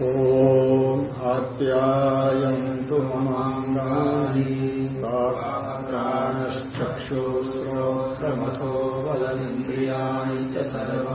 ॐ आप्यायन्तु ममाङ्गानि प्राणश्चक्षुश्रोत्रमथो बलमिन्द्रियाणि च सर्वाणि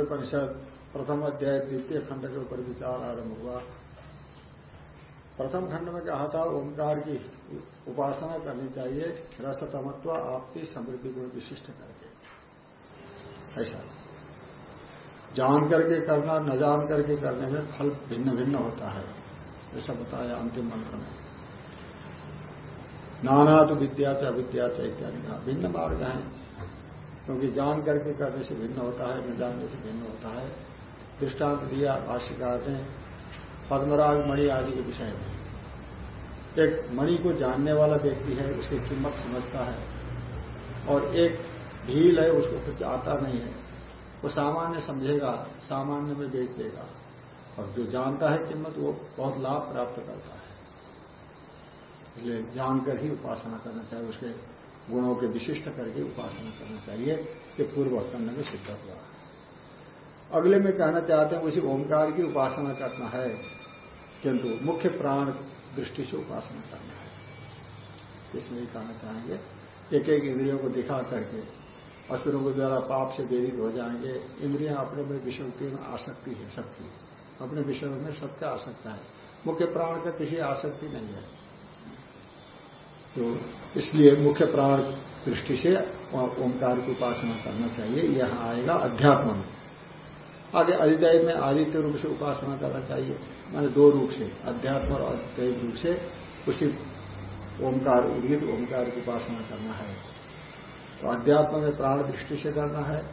परिषद प्रथम अध्याय द्वितीय खंड के ऊपर विचार आरंभ हुआ। प्रथम खंड में कहा था, ओंकार की उपासना करनी चाहिए, रसतमत्व आपकी समृद्धि गुण विशिष्ट करके। ऐसा। जान करके करना, न जान करके करने में फल भिन्न भिन्न होता है ऐसा बताया अंतिम मंत्र में। नाना तो विद्या च अविद्या च इत्यादि का भिन्न मार्ग है। क्योंकि जान करके करने से भिन्न होता है, न जानने से भिन्न होता है। दृष्टांत दिया, भाष्यकार ने पद्मराग, मणि आदि के विषय में। एक मणि को जानने वाला व्यक्ति है, उसकी कीमत समझता है। और एक ढील है, उसको कुछ आता नहीं है। वो सामान्य समझेगा, सामान्य में बेच देगा। और जो जानता है कीमत, वो बहुत लाभ प्राप्त करता है। इसलिए जानकर ही उपासना करना चाहिए, उसके गुणों के विशिष्ट करके उपासना करना चाहिए ये पूर्व खंड में सिद्ध हुआ। अगले में कहना चाहते हैं, उसी ओंकार की उपासना करना है, किंतु मुख्य प्राण दृष्टि से उपासना करना है। इसमें ही कहना चाहेंगे एक एक इंद्रियों को दिखा करके, असुरों के द्वारा पाप से वेदित हो जाएँगे, इंद्रियाँ अपने में विषय में आसक्ति है सबकी अपने विषयों में सबका आसक्ता है। मुख्य प्राण का किसी आसक्ति नहीं है। तो इसलिए मुख्य प्राण दृष्टि से ओंकार की उपासना करना चाहिए, यह आएगा अध्यात्म में। आगे अधिदय में आदित्य रूप से उपासना करना चाहिए, माने दो रूप से, अध्यात्म और अद्वैत रूप से उसी ओंकार, उदित ओंकार की उपासना करना है। तो अध्यात्म में प्राण दृष्टि से करना है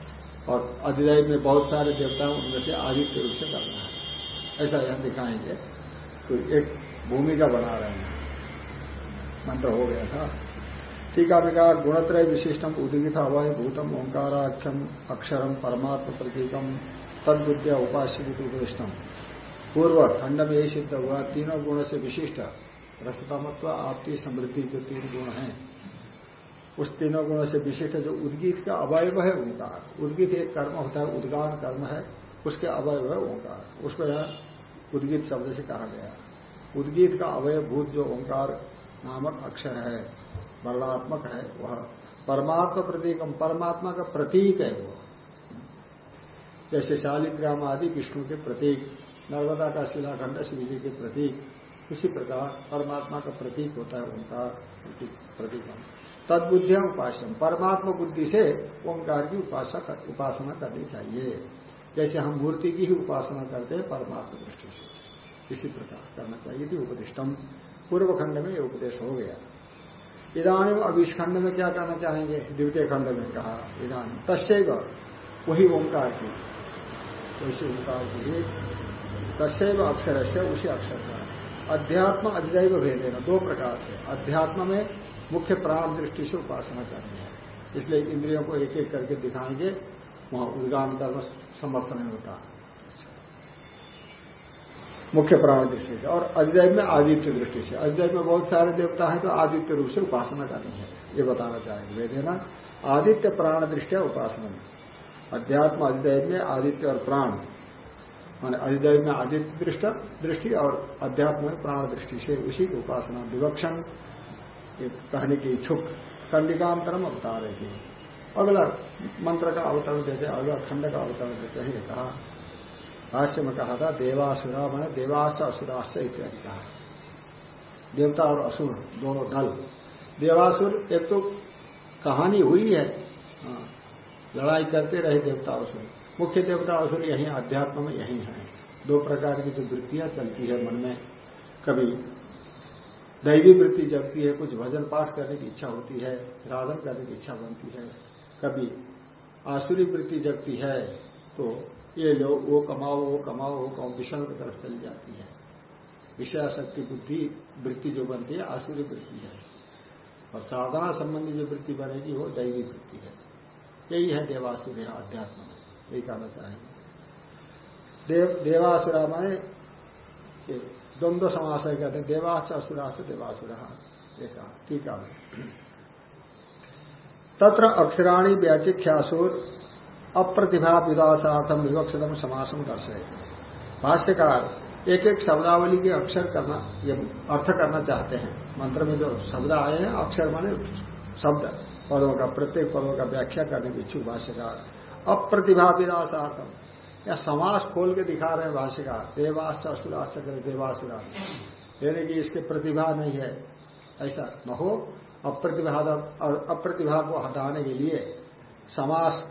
और अधिदय में बहुत सारे देवता उनमें से आदित्य रूप से करना है। ऐसा यहाँ दिखाएँगे। तो एक भूमिका बना रहे हैं। मंत्र हो गया था। टीका में कहा, गुणत्रय विशिष्टम उदगित अवय भूतम ओंकाराख्यम अक्षरम परमात्म प्रतीकम तद विद्या उपास्य उपदिष्टम। पूर्व खंड में यही सिद्ध हुआ, तीनों गुणों से विशिष्ट, रसतमत्व आपकी समृद्धि जो तीन गुण हैं। उस तीनों गुणों से विशिष्ट जो उद्गीत का अवयव है ओंकार, उद्गीत एक कर्म होता है, उद्गान कर्म है, उसके अवयव है ओंकार। उसको यहाँ उद्गीत शब्द से कहा गया। उद्गीत का अवयभूत जो ओंकार नामक अक्षर है, वर्णात्मक है वह। परमात्मा प्रतीकम परमात्मा का प्रतीक है वो। जैसे शालिग्राम आदि विष्णु के प्रतीक, नर्मदा का शिलाखंड शिव जी के प्रतीक, उसी प्रकार परमात्मा का प्रतीक होता है उनका प्रतीक तदबुद्धिया उपासन परमात्मा बुद्धि से ओंकार की उपासना करनी चाहिए। जैसे हम मूर्ति की ही उपासना करते हैं, परमात्मा दृष्टि से। इसी प्रकार करना चाहिए थी उपदिष्टम। पूर्व खंड में ये उपदेश हो गया। इधानी अब इस खंड में क्या करना चाहेंगे? द्वितीय खंड में कहा इधानी तस्व वही ओंकार की। वैसे ओंकार की तस्व अक्षर से उसी अक्षर का। अध्यात्म अधिदैव भेदेना, दो प्रकार से। अध्यात्म में मुख्य प्राण दृष्टि से उपासना करनी है। इसलिए इंद्रियों को एक एक करके दिखाएँगे, वहाँ उद्गान कर्म समर्थ नहीं होता मुख्य प्राण दृष्टि से, और अधिदैव में आदित्य दृष्टि से। अधिदैव में बहुत सारे देवता हैं तो आदित्य रूप से उपासना करनी है। ये बताना चाहेंगे वेदेना आदित्य प्राण दृष्टिया उपासना? अध्यात्म अधिदैव में आदित्य और प्राण, मान अधिदैव में आदित्य दृष्ट, दृष्टि और अध्यात्म में प्राण दृष्टि से उसी की उपासना, विवक्षण कहने की इच्छुक कंडिकांतरम रहे थे। अगला मंत्र का अवतरण देते अगला खंड का अवतरण देते हैं कहा भाष्य में कहा था देवासुरा मैंने देवास असुराश्च इत्यादि कहा। देवता और असुर दोनों दल। देवासुर एक तो कहानी हुई है। हाँ, लड़ाई करते रहे देवता असुर। मुख्य देवता असुर यही अध्यात्म में यही है। दो प्रकार की जो वृत्तियाँ चलती है मन में। कभी दैवी वृत्ति जगती है कुछ भजन पाठ करने की इच्छा होती है राधन करने की इच्छा बनती है। कभी आसुरी वृत्ति जगती है तो ये लोग वो कमाओ वो कमाओ वो कमाओ विषम की तरफ़ चली जाती है। विषयाशक्ति बुद्धि, वृत्ति जो बनती है आसुरी वृत्ति है। और साधना संबंधी जो वृत्ति बनेगी, वो दैवी वृत्ति है। यही है देवासुर अध्यात्म में यही कहना चाहेंगे। देव देवासुरा में द्वंद्व समास है कहते हैं देवास असुरा से देवासुरा एक टीका में तत्र अक्षराणी, व्याचिख्यासुर अप्रतिभा विदासार्थम विवक्षतम समासम दर्शे भाष्यकार एक एक शब्दावली के अक्षर करना, ये अर्थ करना चाहते हैं। मंत्र में जो शब्द आए हैं, अक्षर माने शब्द। पदों का, प्रत्येक पदों का व्याख्या करने के इच्छुक भाष्यकार। अप्रतिभा विनाशार्थम या समास खोल के दिखा रहे हैं भाष्यकार। देवाश्च असुराश्च यानी कि इसके प्रतिभा नहीं है। ऐसा न हो। अप्रतिभा अप्रतिभा को हटाने के लिए समास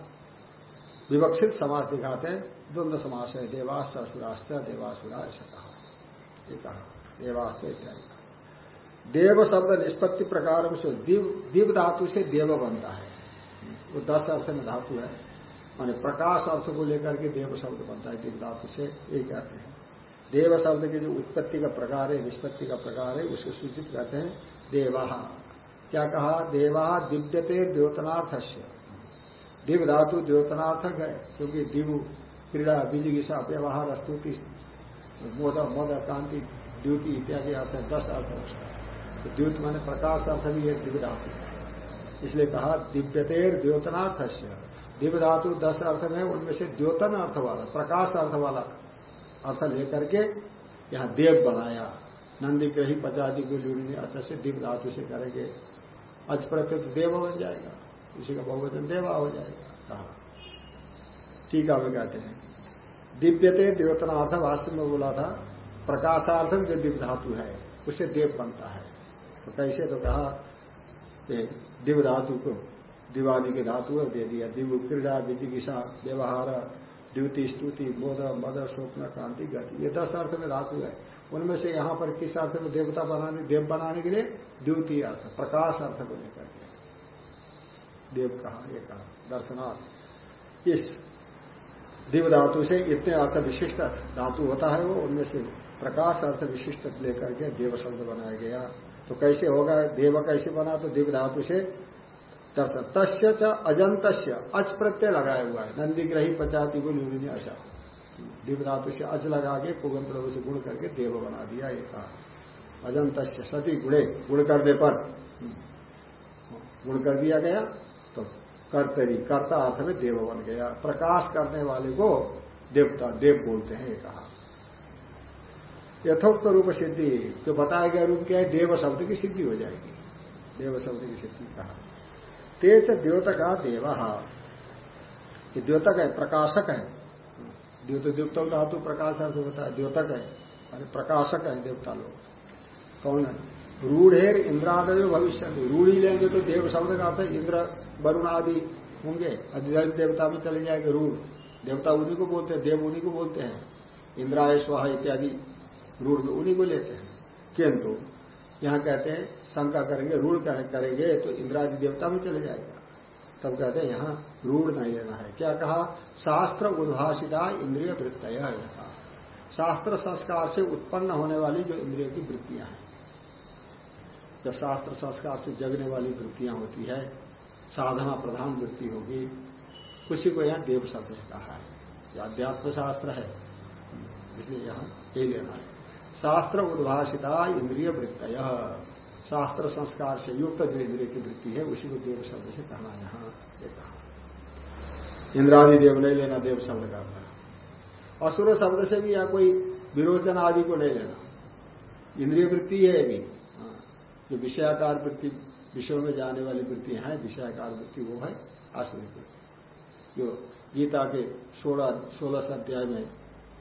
विवक्षित समास दिखाते हैं, द्वंद्व समास है देवास असुराश्च देवासुरा, ऐसा कहा। ये कहा देवास इत्यादि देव शब्द निष्पत्ति प्रकार से दिव धातु से देव बनता है। वो दस अर्थ में धातु है, माने प्रकाश अर्थ को लेकर के देव शब्द बनता है, दिव धातु से ये कहते हैं। देव शब्द की जो उत्पत्ति का प्रकार है, निष्पत्ति का प्रकार है, उसको सूचित करते हैं, देवा। क्या कहा? देवा दिव्यते द्योतनाथ दिव धातु द्योतनार्थक है क्योंकि दिव क्रीड़ा बीजिगिषा व्यवहार, स्तुति, मोद, मद, कांति, द्युति इत्यादि अर्थ है, दस अर्थ तो द्युत माने प्रकाश अर्थ भी है दिव्य धातु इसलिए कहा, दिव्यतेर द्योतनार्थ से दिव्य धातु दस अर्थ में, उनमें से द्योतन अर्थ वाला, प्रकाश अर्थ वाला अर्थ लेकर के यहाँ देव बनाया। नंदी, ग्रही पचादी को जुड़ी अर्थ से दिव्य धातु से करेंगे। अच प्रत्यु देव बन जाएगा। इसी का बहुवचन देवा हो जाएगा। कहा टीका में कहते हैं दिव्यते द्योतनार्थ वास्तव में बोला था प्रकाशार्थम जो दिव्य धातु है उसे देव बनता है। तो कैसे तो कहा दिव्य धातु को दिवाली के धातु दे दिया। दिव्य क्रीड़ा विदिगिषा व्यवहार द्युति स्तुति बोध मद स्वप्न क्रांति गति। ये दस अर्थ में धातु है। उनमें से यहाँ पर किस अर्थ में देवता बनाने देव बनाने के लिए द्वितीय अर्थ प्रकाश अर्थ को लेकर देव कहा ये कहा, दर्शनार्थ। इस दिव धातु से इतने अर्थ विशिष्ट धातु होता है वो, उनमें से प्रकाश अर्थ विशिष्ट लेकर के देव शब्द बनाया गया। तो कैसे होगा? देव कैसे बना? तो दिव धातु से दर्शन। तस्य च अजंत अच प्रत्यय लगाया हुआ है। नंदीग्रही, पचाती को न्यूनी अच्छा। दिव धातु से अच लगा के पुगंत से गुण करके देव बना दिया, ये कहा। अजंत सती गुणे, गुण करने पर। गुण कर दिया गया। तो कर्तरी कर्ता अर्थ में देव बन गया। प्रकाश करने वाले को देवता, देव बोलते हैं ये कहा। यथोक्त रूप सिद्धि, जो बताया गया रूप क्या है, देव शब्द की सिद्धि हो जाएगी। देव शब्द की सिद्धि कहा। तेज द्योतक देव। ये द्योतक है, प्रकाशक है। द्योत द्योत धातु प्रकाश अर्थ होता है द्योतक है। अरे प्रकाशक है देवता लोग। कौन है? रूढ़ेर इंद्रादय भविष्य रूढ़ी लेंगे तो देव शब्द का अर्थ इंद्र, वरुण आदि होंगे। अधिदैव देवता में चले जाएँगे रूढ़। देवता उन्हीं को बोलते हैं, देव उन्हीं को बोलते हैं। इंद्राय स्वाहा इत्यादि रूढ़ में उन्हीं को लेते हैं। किंतु यहाँ कहते हैं, शंका करेंगे, रूढ़ करेंगे तो इंद्रादि देवता में चले जाएगा। तब कहते हैं, यहाँ रूढ़ नहीं लेना है। क्या कहा? शास्त्र उद्भाषिता इंद्रिय वृत्तया शास्त्र संस्कार से उत्पन्न होने वाली जो इंद्रिय की वृत्तियाँ हैं। जब शास्त्र संस्कार से जगने वाली वृत्तियाँ होती है, साधना प्रधान वृत्ति होगी। उसी को यहाँ देव शब्द कहा है। यह अध्यात्म शास्त्र है। इसलिए यहाँ ये लेना है। शास्त्र उद्भाषिता इंद्रिय वृत्त शास्त्र संस्कार से युक्त जो इंद्रिय की वृत्ति है, उसी को देव शब्द से कहना यहाँ ये कहा इंद्रादि देव नहीं लेना, देव शब्द का असुर शब्द से भी यहाँ कोई विरोचन आदि को नहीं लेना। इंद्रिय वृत्ति है भी जो विषयाकार वृत्ति, विषयों में जाने वाली वृत्ति है, विषयाकार वृत्ति वो है आसुरी वृत्ति जो गीता के सोलह सोलह अध्याय में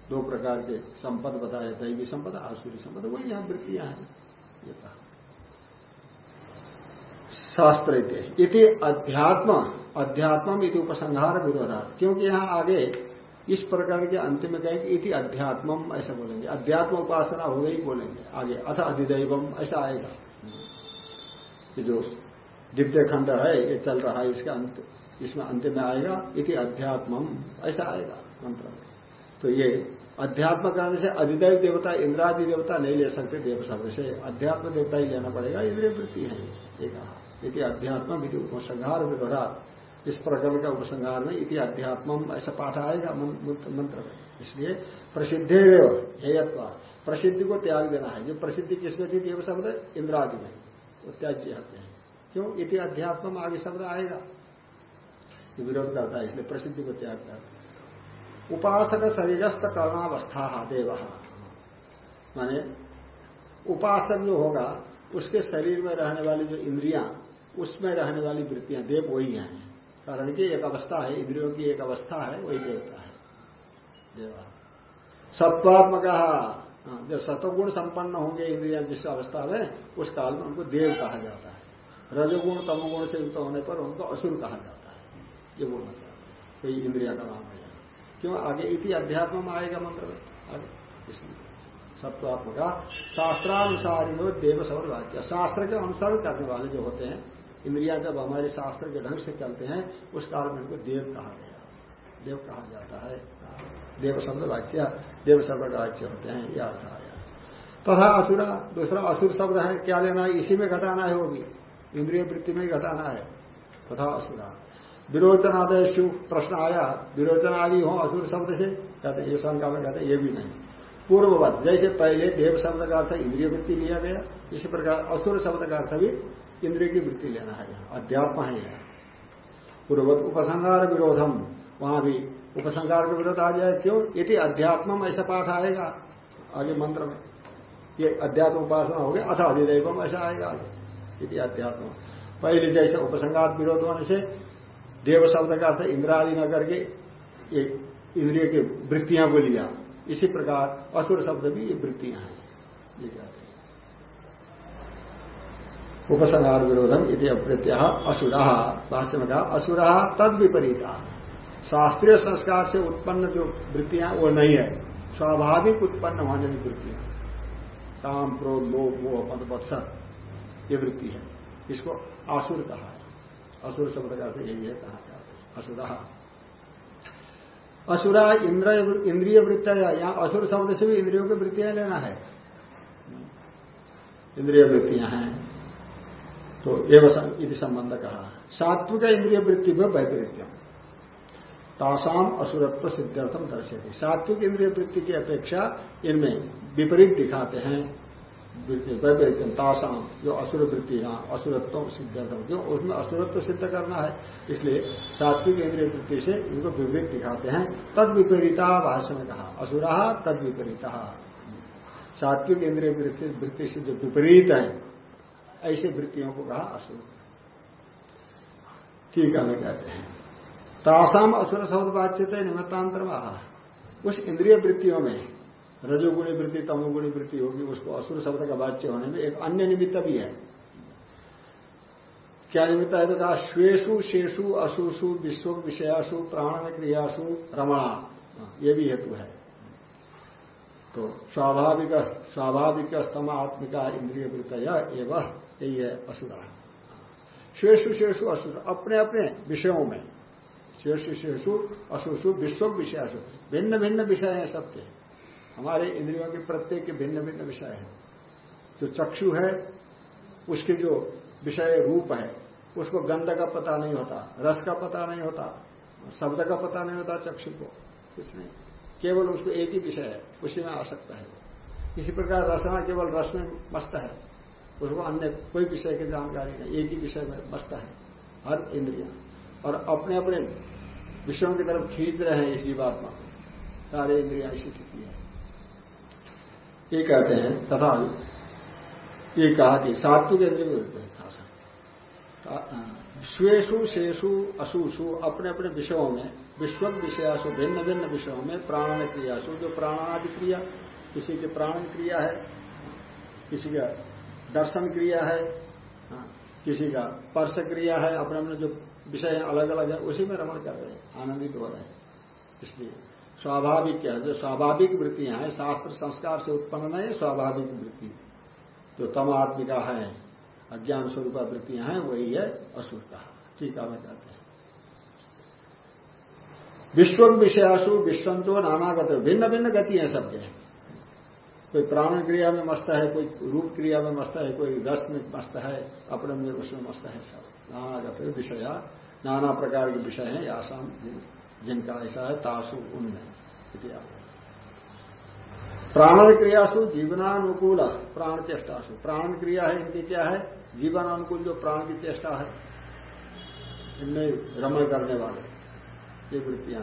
दो प्रकार के संपद बताए, दैवी संपद, आसुरी संपद, वही यहाँ वृत्तियाँ हैं, ये कहा। शास्त्र इति। अध्यात्म अध्यात्म इति उपसंहार विरोधार्थ क्योंकि यहाँ आगे इस प्रकार के अंतिम में कहेंगे इति अध्यात्मम, ऐसा बोलेंगे। अध्यात्म उपासना हो गई, बोलेंगे आगे। अथ अधिदैवम, ऐसा आएगा। कि जो दिव्य खंड है, ये चल रहा है, इसका अंत, इसमें अंत में आएगा, इति अध्यात्म, ऐसा आएगा मंत्र। में तो ये अध्यात्म करने से अधिदैव देवता, इंद्रादि देवता नहीं ले सकते, देव शब्द से अध्यात्म देवता ही लेना पड़ेगा इंद्रिय वृत्ति है, ये कहा। इति अध्यात्म विधि उपसंहार विरोधा इस प्रकरण का उपसंहार में इति अध्यात्म, ऐसा पाठ आएगा मंत्र में। इसलिए प्रसिद्धे हेयत्व। प्रसिद्धि को त्याग देना है। जो प्रसिद्धि किसमें थी, देव शब्द, इंद्रादि में। वो त्याज्य होते हैं। क्यों? इति अध्यात्म आगे शब्द आएगा। विरोध करता है, इसलिए प्रसिद्धि को त्याग करता उपासक शरीरस्थ करणावस्था देव। माने उपासक जो होगा, उसके शरीर में रहने वाली जो इंद्रियाँ, उसमें रहने वाली वृत्तियाँ, देव वही हैं। कारण की एक अवस्था है, इंद्रियों की एक अवस्था है, वही देवता है। देवा। सत्वात्मक जब सतोगुण संपन्न होंगे इंद्रिया जिस अवस्था में, उस काल में उनको देव कहा जाता है। रजोगुण, तमोगुण से युक्त होने पर उनको असुर कहा जाता है। ये वो मतलब कोई इंद्रिया का नाम है। क्यों? आगे इति अध्यात्म में आएगा मंत्र में। आगे। इसलिए सत्वात्मका शास्त्रानुसार देव शब्द वाक्य शास्त्र के अनुसार करने वाले जो होते हैं, इंद्रिया जब हमारे शास्त्र के ढंग से चलते हैं, उस काल में उनको देव कहा गया। देव कहा जाता है। देव शब्द वाच्य देव शब्द का वाच्य होते हैं, यह अर्थ आया तथा असुरा, दूसरा असुर शब्द है, क्या लेना है? इसी में घटाना है वो भी। इंद्रिय वृत्ति में घटाना है। तथा असुरा। विरोचनादय प्रश्न आया विरोचन आदि हो असुर शब्द से, कहते ये शंका में कहते ये भी नहीं। पूर्ववत, जैसे पहले देव शब्द का अर्थ इंद्रिय वृत्ति लिया गया, इसी प्रकार असुर शब्द का अर्थ भी इंद्रिय की वृत्ति लेना है। अध्यात्म है। पूर्ववत, उपसंहार विरोधम, वहाँ भी उपसंहार का विरोध आ जाए, क्यों? यदि अध्यात्म ऐसा पाठ आएगा। आगे मंत्र में, ये अध्यात्म उपासना हो गया, अथा अधिदेवम ऐसा आएगा आगे। यदि अध्यात्म पहले जैसे उपसंगार विरोध होने से, देव शब्द का अर्थ इंद्रादि न करके इंद्रिय की वृत्तियाँ को लिया इसी प्रकार असुर शब्द भी ये वृत्तियाँ हैं। ये कहते हैं? उपसंहार विरोधम इति अप्रत्या असुरा। भाष्य में कहा, असुरा तद विपरीता शास्त्रीय संस्कार से उत्पन्न जो वृत्तियाँ, वो नहीं है। स्वाभाविक उत्पन्न होने की वृत्तियाँ। काम, क्रोध लोभ मोह मत ये वृत्ति है। इसको आसुर कहा है। असुर शब्द का अर्थ यही है, कहा जाता है। असुरा। असुरा इंद्र, इंद्रिय वृत्तियाँ यहाँ असुर शब्द से भी इंद्रियों की वृत्तियाँ लेना है। इंद्रिय वृत्तियाँ हैं। तो एवं संबंध कहा। सात्विक इंद्रिय वृत्ति में वैपरीत्यम। तासाम असुरत्व सिद्धार्थम दर्शे सात्विक इंद्रिय वृत्ति की अपेक्षा इनमें विपरीत दिखाते हैं। वैपरीत्यम तासाम, जो असुर वृत्ति है, असुरत्व सिद्धार्थम जो उसमें असुरत्व सिद्ध करना है, इसलिए सात्विक इंद्रिय वृत्ति से इनको विपरीत दिखाते हैं। तद विपरीता भाष्य में कहा, असुरा तद विपरीता। सात्विक इंद्रिय वृत्ति से जो विपरीत है, ऐसे वृत्तियों को कहा असुर। ठीक है कहते हैं। तासाम असुर शब्द बातचीत है निमित्तांतर उस इंद्रिय वृत्तियों में, रजोगुणी वृत्ति, तमोगुणी वृत्ति होगी, उसको असुर शब्द का वाच्य होने में एक अन्य निमित्त भी है। क्या निमित्त है? तो कहा श्वेशु शेषु अशुषु विश्व, विषयासु, प्राण क्रियासु, रमणा, ये भी हेतु है। तो स्वाभाविक स्वाभाविक, स्तम, आत्मिका, इंद्रिय वृत्त एवं, यही है असुरा। शेषु शेषु, असुर अपने अपने विषयों में। शेषु शेषु अशुषु विश्व विषयासु भिन्न भिन्न विषय हैं सबके। हमारे इंद्रियों के प्रत्येक के भिन्न भिन्न विषय हैं। जो चक्षु है, उसके जो विषय रूप है, उसको गंध का पता नहीं होता, रस का पता नहीं होता, शब्द का पता नहीं होता चक्षु को। कुछ नहीं। केवल उसको एक ही विषय है, उसी में आ सकता है। इसी प्रकार रसना केवल रस में मस्त है। उसको अन्य कोई विषय की जानकारी नहीं, एक ही विषय में मस्त है। हर इंद्रिया। और अपने अपने विषयों की तरफ़ खींच रहे हैं इस जीवात्मा। सारे इंद्रिया ऐसी स्थिति है ये कहते हैं तथा ये कहा कि सात्विक इंद्रिय विरुद्ध स्वेशु शेषु अशुषु अपने अपने विषयों में विश्व विषयासु भिन्न भिन्न विषयों में प्राण क्रियासु जो प्राणादि क्रिया किसी की प्राण क्रिया है किसी का दर्शन क्रिया है हाँ, किसी का स्पर्श क्रिया है अपने अपने जो विषय अलग अलग है, उसी में रमण कर रहे हैं, आनंदित हो रहे हैं। इसलिए स्वाभाविक क्या है, जो स्वाभाविक वृत्तियाँ हैं, शास्त्र संस्कार से उत्पन्न नहीं, स्वाभाविक वृत्ति। जो तम आत्मिका है, अज्ञान स्वरूप वृत्तियाँ हैं, वही है असुर का टीका में कहते हैं। विश्व विषयासु विश्वंतो नानागत भिन्न भिन्न गति है सबके। कोई प्राण क्रिया में मस्त है, कोई रूप क्रिया में मस्त है, कोई रस में मस्त है, अपने में उसमें मस्त है सब। नानागत विषय नाना प्रकार के विषय है आसाम जिनका ऐसा है, तासु उनमें प्राण क्रियासु जीवनानुकूल प्राण चेष्टासु। प्राण क्रिया है, इनकी क्या है? जीवन अनुकूल जो प्राण की चेष्टा है, इनमें रमण करने वाले, ये वृत्तियाँ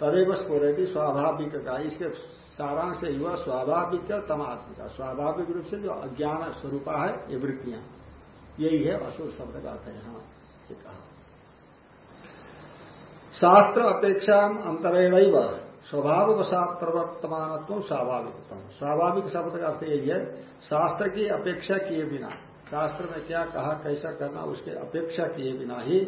तदेव स्फुरती स्वाभाविक का, इसके सारांश से युवा स्वाभाविक तमात्मिका स्वाभाविक रूप से जो अज्ञान स्वरूपा है, ये वृत्तियाँ। यही है असुर शब्द का अर्थ यहाँ ये कहा। शास्त्र अपेक्षा अंतरेण स्वभाव वसात प्रवर्तमान स्वाभाविक स्वाभाविक शब्द का अर्थ यही है, शास्त्र की अपेक्षा किए बिना। शास्त्र में क्या कहा, कैसा करना, उसके अपेक्षा किए बिना ही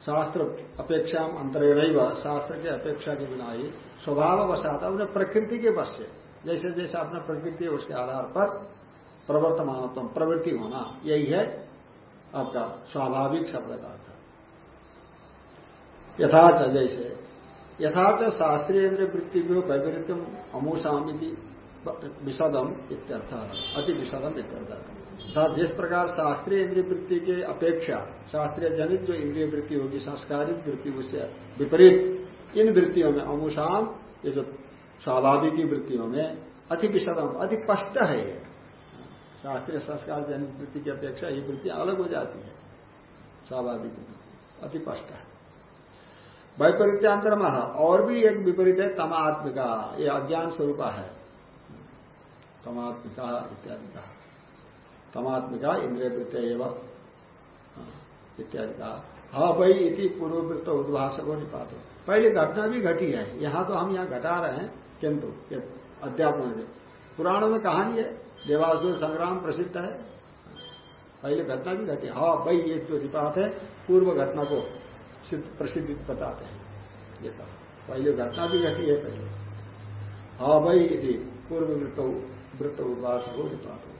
शास्त्र अपेक्षा अंतरेण शास्त्र की अपेक्षा के बिना ही स्वभाव वसात अपने प्रकृति के बस से जैसे जैसे अपना प्रकृति है, उसके आधार पर प्रवर्तमान प्रवृत्ति होना, यही है। आपका स्वाभाविक शब्द का अर्थ यथाच जैसे यथाच शास्त्रीय वृत्ति में वैपरीत्यम अमूषामी विषदम इत्यर्थ, अति विषदम इत्यर्थ। अर्थात जिस प्रकार शास्त्रीय इंद्रिय वृत्ति के अपेक्षा शास्त्रीय जनित जो इंद्रिय वृत्ति होगी संस्कारित वृत्ति, उससे विपरीत, इन वृत्तियों में अमुषाम, ये जो स्वाभाविक वृत्तियों में अति विषदम, अति स्पष्ट है ये शास्त्रीय संस्कार जनित वृत्ति की अपेक्षा ये वृत्ति अलग हो जाती है। स्वाभाविक अति स्पष्ट है। वैपरीत्यांतर मह और भी एक विपरीत है, तमात्मिका। ये अज्ञान स्वरूप है। तमात्मिका इत्यादि कहा। तमात्मिका इंद्रिय वृत्त एवं इत्यादि कहा। हा भाई इति पूर्ववृत्त उद्भाषक हो निपात। पहले घटना भी घटी है। यहाँ तो हम यहाँ घटा रहे हैं, किंतु अध्यापन में पुराणों में कहानी है देवासुर संग्राम प्रसिद्ध है। पहले घटना भी घटी हाँ। भाई, ये जो निपात है, पूर्व घटना को प्रसिद्ध बताते हैं। ये कहा पहले घटना भी घटी है पहले। हाँ भाई यदि पूर्व वृत्त वृत्त हो निपात हो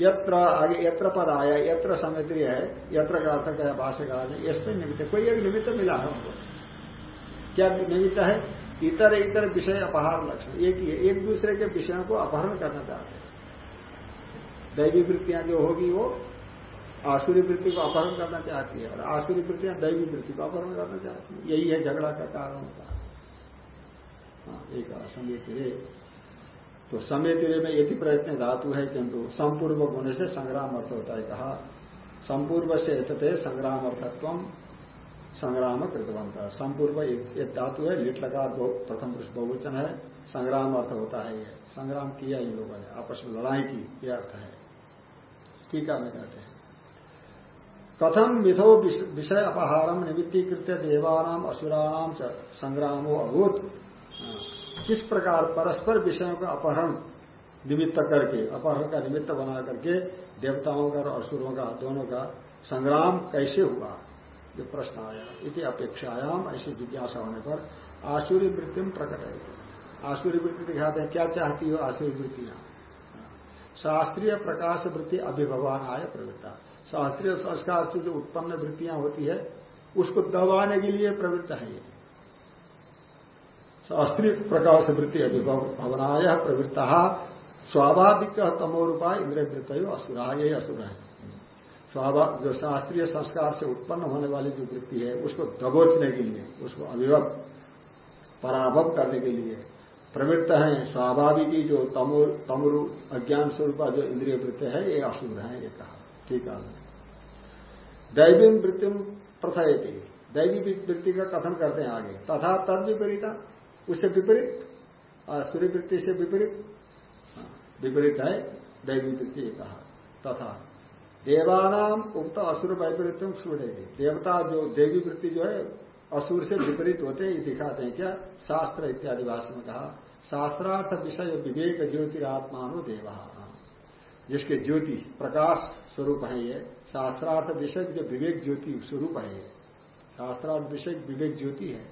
यत्र आगे यत्र पद आया, यत्र समित्रि है, यत्र का अर्थ क्या भाष्यकार इसमें निमित्त कोई एक निमित्त मिला है हमको। क्या निमित्त है? इतर इतर विषय अपहार लक्षण। एक ही एक दूसरे के विषयों को अपहरण करना चाहते हैं। दैवी वृत्तियाँ जो होगी वो आसुरी वृत्ति को अपहरण करना चाहती है और आसुरी वृत्तियाँ दैवी वृत्ति को अपहरण करना चाहती है। यही है झगड़ा का कारण होता है। हाँ, एक समिति तो समिति में एक ही प्रयत्न धातु है किंतु संपूर्व होने से संग्राम अर्थ होता है कहा। संपूर्व से एतते संग्राम अर्थत्व संग्राम कृतवंत। संपूर्व एक धातु है लिट लगा प्रथम पुरुष बहुवचन है। संग्राम अर्थ होता है ये। संग्राम किया इन लोगों ने आपस में लड़ाई की यह अर्थ है। टीका में कहते हैं। कथम विधो विषय अपहारम निमित्तीकृत्य देवानाम असुराणाम संग्रामो अभूत। किस प्रकार परस्पर विषयों का अपहरण निमित्त करके, अपहरण का निमित्त बना करके देवताओं का और असुरों का, दोनों का संग्राम कैसे हुआ? ये प्रश्न आया। इति अपेक्षायाम, ऐसी जिज्ञासा होने पर आसुरी वृत्ति में प्रकट है। आसुरी वृत्ति दिखाते हैं, क्या चाहती हो आसुरी वृत्तियाँ शास्त्रीय प्रकाश वृत्ति अभिभवान आय प्रवृत्ता। शास्त्रीय संस्कार से जो उत्पन्न वृत्तियाँ होती है, उसको दबाने के लिए प्रवृत्त है ये। शास्त्रीय प्रकाश वृत्ति भवनाय प्रवृत्ता, स्वाभाविक तमोरूपा इंद्रिय वृत्त असुरा यही असुर है। जो शास्त्रीय संस्कार से उत्पन्न होने वाली जो वृत्ति है, उसको दबोचने के लिए, उसको अभिभव, पराभव करने के लिए प्रवृत्त है, स्वाभाविक जो तमुरु अज्ञान स्वरूप जो इंद्रिय वृत्ति है, ये असुर है, ये कहा, ठीक है। दैवी वृत्ति प्रथयती। दैवी वृत्ति का कथन करते हैं आगे। तथा तद विपरीता, उससे विपरीत सूर्य वृत्ति से विपरीत विपरीत है, दैवी वृत्ति कहा। तथा देवानाम उक्त असुर वैपरीत्यम सूढ़ेगी देवता जो देवी वृत्ति जो है असुर से विपरीत होते हैं दिखाते हैं क्या? शास्त्र इत्यादि भाषा में कहा शास्त्रार्थ विषय विवेक ज्योतिरात्मानो देवा। जिसके ज्योति प्रकाश स्वरूप है ये शास्त्रार्थ विषय जो विवेक ज्योति स्वरूप है ये। शास्त्रार्थ विषय विवेक ज्योति है।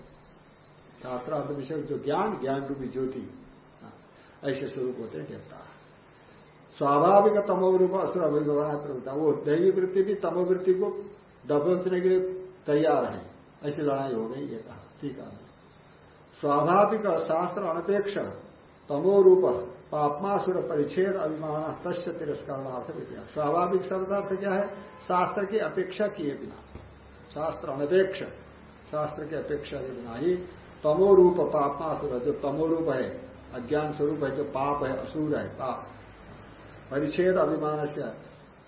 शास्त्रार्थ विषय जो ज्ञान ज्ञान रूपी ज्योति हाँ, ऐसे स्वरूप होते हैं देवता। स्वाभाविक तमोरूप असुर प्रवृत्ता। वो दैवी वृत्ति भी तमोवृत्ति को दबोचने के लिए तैयार है। ऐसी लड़ाई हो गई, ये कहा। ठीक है। स्वाभाविक शास्त्र अनपेक्ष, तमो रूप, पापमासुर परिच्छेद अभिमान, तस्य तिरस्कारणार्थ विद्या। स्वाभाविक शब्दार्थ क्या है? शास्त्र की अपेक्षा किए बिना। शास्त्र अनपेक्ष, शास्त्र की अपेक्षा के बिना ही तमो रूप, पापमासुर, जो तमो रूप है, अज्ञान स्वरूप है, जो पाप है, असुर है, पाप। परिच्छेद अभिमान से,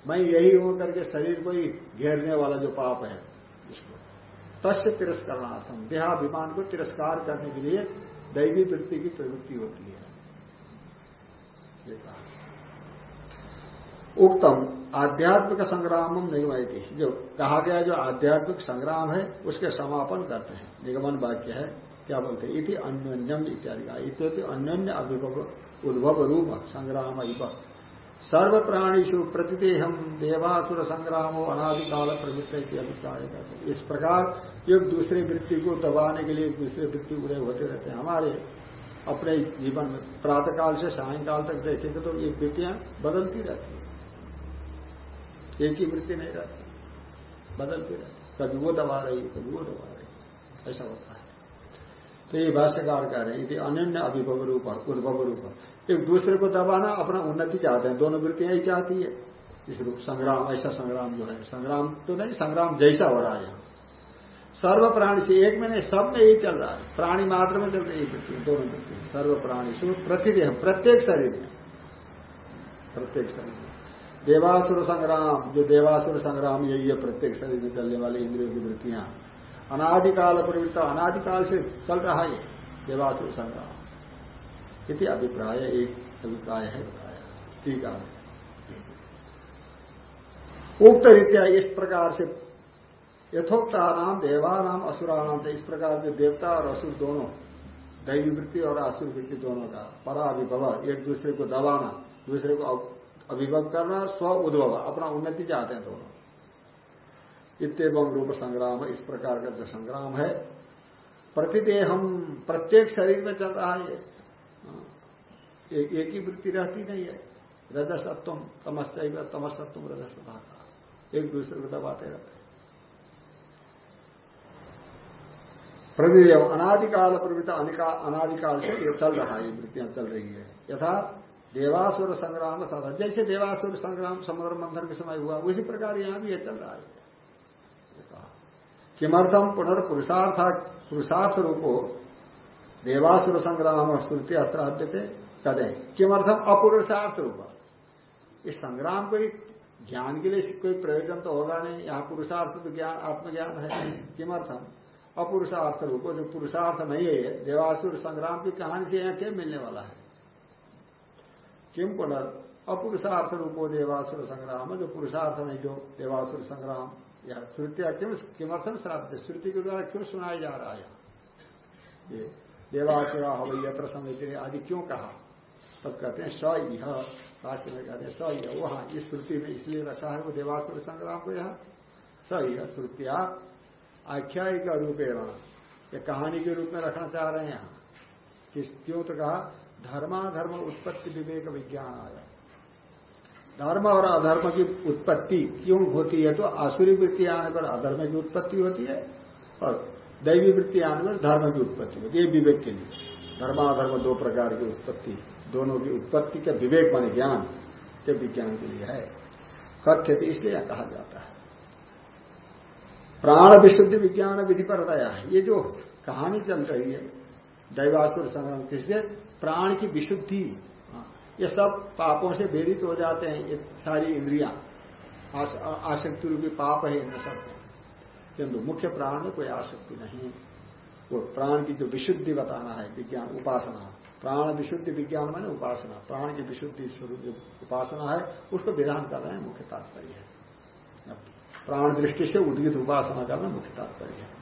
मैं यही हूँ करके शरीर को ही घेरने वाला जो पाप है, इसको। तस्य तिरस्करणार्थम देहाभिमान को तिरस्कार करने के लिए दैवी वृत्ति की प्रवृत्ति होती है। उक्तम, आध्यात्मिक संग्राम निगमयती जो कहा गया, जो आध्यात्मिक संग्राम है, उसके समापन करते हैं। निगमन वाक्य है, क्या बोलते हैं? इति अन्योन्यम इत्यादि का इत्योति अन्योन्य अभिभव उद्भव रूप संग्राम सर्व प्राणीशु प्रतिदेहम देवासुर संग्राम अनादिकाल प्रवृत्त की अभिप्राय। करते इस प्रकार एक दूसरे वृत्ति को दबाने के लिए दूसरे वृत्ति उड़े होते रहते हैं, हमारे अपने जीवन में प्रातःकाल से सायंकाल तक देखेंगे तो ये वृत्तियाँ बदलती रहती है। एक ही वृत्ति नहीं रहती, बदलती रहती कभी वो दबा रही कभी वो दबा रही ऐसा होता है। तो ये भाष्यकार कह रहे हैं अनन्य अभिभव रूप, उद्भव रूप। एक दूसरे को दबाना अपना उन्नति चाहते हैं। दोनों वृत्तियाँ ही चाहती है। इस रूप संग्राम, ऐसा संग्राम जो है, संग्राम तो नहीं, संग्राम जैसा हो रहा है सर्व प्राणी से एक में नहीं, सब में यही चल रहा है। प्राणी मात्र में चल रही है दोनों वृत्ति सर्व प्राणी सु प्रतिदेह प्रत्येक शरीर में। प्रत्येक शरीर में। देवासुर संग्राम, जो देवासुर संग्राम, यही है प्रत्येक शरीर में चलने वाली इंद्रियों की वृत्तियाँ। अनादिकाल प्रवृत्ता अनादिकाल से चल रहा है देवासुर संग्राम। इति अभिप्राय एक अभिप्राय है? बताया ठीक है। उक्त रीत्या इस प्रकार से यथोक्ता नाम देवानाम असुराणाम इस प्रकार से देवता और असुर दोनों दैवी वृत्ति और असुर वृत्ति दोनों का परा अभिभव एक दूसरे को दबाना, दूसरे को अभिभव करना, स्व उद्भव, अपना उन्नति चाहते हैं दोनों। इतम रूप संग्राम, इस प्रकार का जो संग्राम है प्रतिदेहम प्रत्येक शरीर में चल रहा हाँ। एक, एक ही वृत्ति रहती नहीं है। रजसत्व तमस्व तमसत्व रजस एक दूसरे को दबाते रहते प्रतिदेव अनादिकाल प्रवृत्त अनादिकाल से ये चल रहा है ये वृत्तियाँ चल रही है। यथा देवासुर संग्राम था जैसे देवासुर संग्राम समुद्र मंथन के समय हुआ उसी प्रकार यहाँ भी ये चल रहा है। किमर्थम पुनर्पुरुषार्थ पुरुषार्थ रूपो देवासुर संग्राम स्तुति अस्त्राद्य थे कदें किमर्थम अपुरुषार्थ रूप इस संग्राम को ज्ञान के लिए कोई प्रयोजन तो होगा नहीं। यहाँ पुरुषार्थ तो ज्ञान, आत्मज्ञान है किमर्थम? अपुरुषार्थ रूप जो पुरुषार्थ नहीं है, देवासुर संग्राम की कहानी से यहाँ क्या मिलने वाला है? किम पुनर् अपुरुषार्थ रूपो देवासुर संग्राम, जो पुरुषार्थ नहीं, जो देवासुर संग्राम। या श्रुतिया क्यों, किमर्थम श्राप्त श्रुति के द्वारा क्यों सुनाया जा रहा है? ये देवासुरा हवई यत्र समय आदि क्यों कहा? तब कहते हैं स यह भाष्य में कहते हैं स यह वहाँ इस श्रुति में इसलिए रखा है वो देवासुर संग्राम को यहाँ। स यह श्रुतिया आख्यायिका रूपेण ये कहानी के रूप में रखना चाह रहे हैं यहाँ। किस, क्यों तो कहा, धर्माधर्म उत्पत्ति विवेक विज्ञान आया। धर्म और अधर्म की उत्पत्ति क्यों होती है? तो आसुरी वृत्ति आने पर अधर्म की उत्पत्ति होती है और दैवी वृत्ति आने पर धर्म की उत्पत्ति होती है। विवेक के लिए। धर्माधर्म दो प्रकार की उत्पत्ति। दोनों की उत्पत्ति के विवेक मान ज्ञान के विज्ञान के लिए है। कथ्य इसलिए कहा जाता है। प्राण विशुद्धि विज्ञान विधि पर बताया ये जो कहानी चल रही है दैवासुर संग्राम किसके प्राण की विशुद्धि। हाँ, ये सब पापों से वेदित हो जाते हैं ये सारी इंद्रियाँ। आसक्ति रूपी पाप है इन सब। किंतु मुख्य प्राण में कोई आसक्ति नहीं है। वो प्राण की जो विशुद्धि बताना है विज्ञान उपासना। प्राण विशुद्धि विज्ञान मैंने उपासना। प्राण की विशुद्धि स्वरूप जो उपासना है, उसको विधान कर रहे हैं मुख्य तात्पर्य है। प्राण दृष्टि से उद्गित उपासना करना मुख्य तात्पर्य है।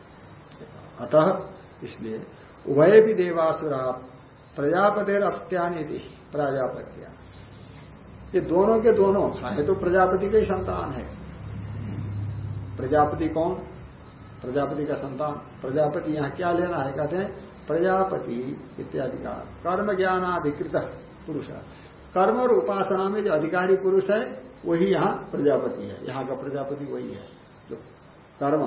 अतः इसलिए उभय भी देवासुरा प्रजापतिर अत्यानी थी प्रजापत्या। ये दोनों के दोनों चाहे तो प्रजापति के संतान है। प्रजापति कौन? प्रजापति का संतान। प्रजापति यहाँ क्या लेना है? कहते हैं प्रजापति इत्यादि का। कर्म ज्ञानाधिकृत पुरुष। कर्म और उपासना में जो अधिकारी पुरुष है, वही यहाँ प्रजापति है। यहाँ का प्रजापति वही है। जो कर्म,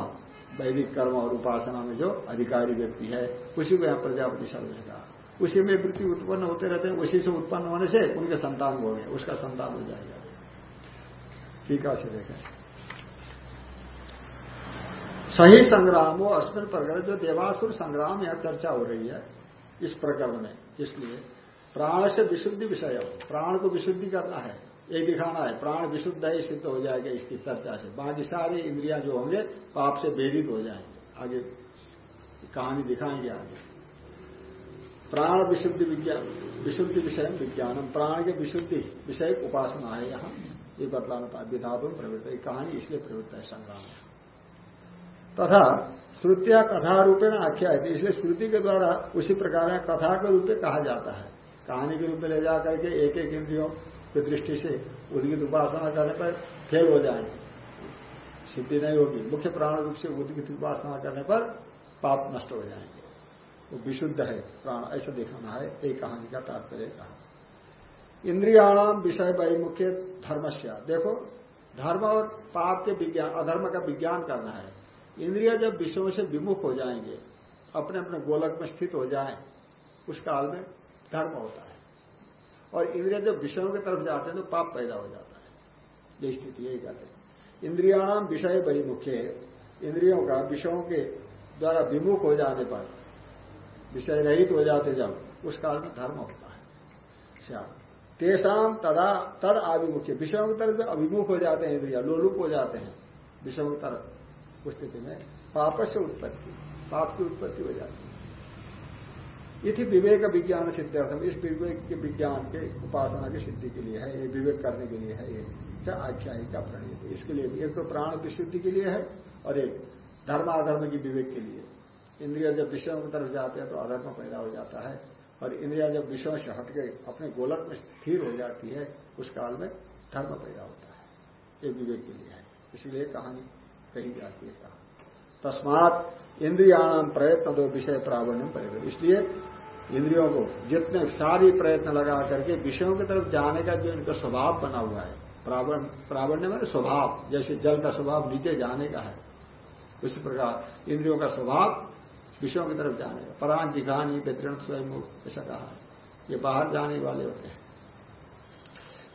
वैदिक कर्म और उपासना में जो अधिकारी व्यक्ति है, उसी को यहाँ प्रजापति शब्द है। कहा उसी में वृत्ति उत्पन्न होते रहते हैं, उसी से उत्पन्न होने से उनके संतान हो गए, उसका संतान हो जाएगा। टीका से देखें सही संग्राम हो अस्मिन प्रकरण जो देवासुर संग्राम यहाँ चर्चा हो रही है, इस प्रकरण में, इसलिए प्राण से विशुद्धि विषय हो। प्राण को विशुद्धि करना है ये दिखाना है, प्राण विशुद्ध है, सिद्ध हो जाएगा इसकी चर्चा से। बाकी सारे इंद्रिया जो होंगे, पाप से वेदित हो जाएँगे। आगे कहानी दिखाएँगे आगे। प्राण विशुद्धि विज्ञान, विशुद्धि विषय विज्ञानम, प्राण के विशुद्धि विषय उपासना है यहाँ। ये बतलाना था विधातुम प्रवृत्त कहानी इसलिए प्रवृत्त है संग्राम। तथा श्रुतिया कथा रूपेण है इसलिए श्रुति के द्वारा उसी प्रकार कथा के रूप में कहा जाता है। कहानी के रूप में ले जाकर के एक एक इंद्रियों की दृष्टि से उद्गित उपासना करने पर फेल हो जाएँगे। सिद्धि नहीं होगी। मुख्य प्राण रूप से उद्गित उपासना करने पर पाप नष्ट हो जाएँगे। वो विशुद्ध है, प्राण। ऐसा दिखाना है, एक कहानी का तात्पर्य कहा इंद्रियाणाम विषय वैमुख्य धर्मस्या। देखो, धर्म और पाप के विज्ञान, अधर्म का विज्ञान करना है। इंद्रिया जब विषयों से विमुख हो जाएँगे अपने अपने गोलक में स्थित हो जाए, उस काल में धर्म होता है। और इंद्रिया जब विषयों की तरफ़ जाते हैं तो पाप पैदा हो जाता है। ये स्थिति यही कहते हैं। इंद्रियाणाम विषय बड़ी मुख्य इंद्रियों का विषयों के द्वारा विमुख हो जाने पर, विषय रहित हो जाते जब, उस काल में धर्म होता है। श्याम तेषाम तदा तद आभिमुख्य विषयों की तरफ़ अभिमुख हो जाते हैं इंद्रिया, लोलुप हो जाते हैं, विषयों की तरफ़। उस स्थिति में पाप से उत्पत्ति, पाप की उत्पत्ति हो जाती है। इति विवेक विज्ञान सिद्धार्थम इस विवेक के विज्ञान के उपासना की सिद्धि के लिए है, ये विवेक करने के लिए है, ये आख्यायिका प्रणीत इसके लिए एक तो प्राण की सिद्धि के लिए है और एक धर्म अधर्म की विवेक के लिए। इंद्रिया जब विषयों की तरफ़ जाते हैं तो अधर्म पैदा हो जाता है और इंद्रिया जब विषयों से हट के अपने गोलक में स्थिर हो जाती है, उस काल में धर्म पैदा होता है। ये विवेक के लिए है। इसीलिए कहानी कही जाती है कहा। तस्मात इंद्रियाणाम प्रयत्न दो विषय प्रावण्य पड़ेगा इसलिए इंद्रियों को जितने सारी प्रयत्न लगा करके विषयों की तरफ़ जाने का जो इनका स्वभाव बना हुआ है प्रावण्य में स्वभाव, जैसे जल का स्वभाव नीचे जाने का है, उसी प्रकार इंद्रियों का स्वभाव विषयों की तरफ़ जाने का। परान जिघानी वितरण स्वयं ऐसा कहा ये बाहर जाने वाले होते हैं।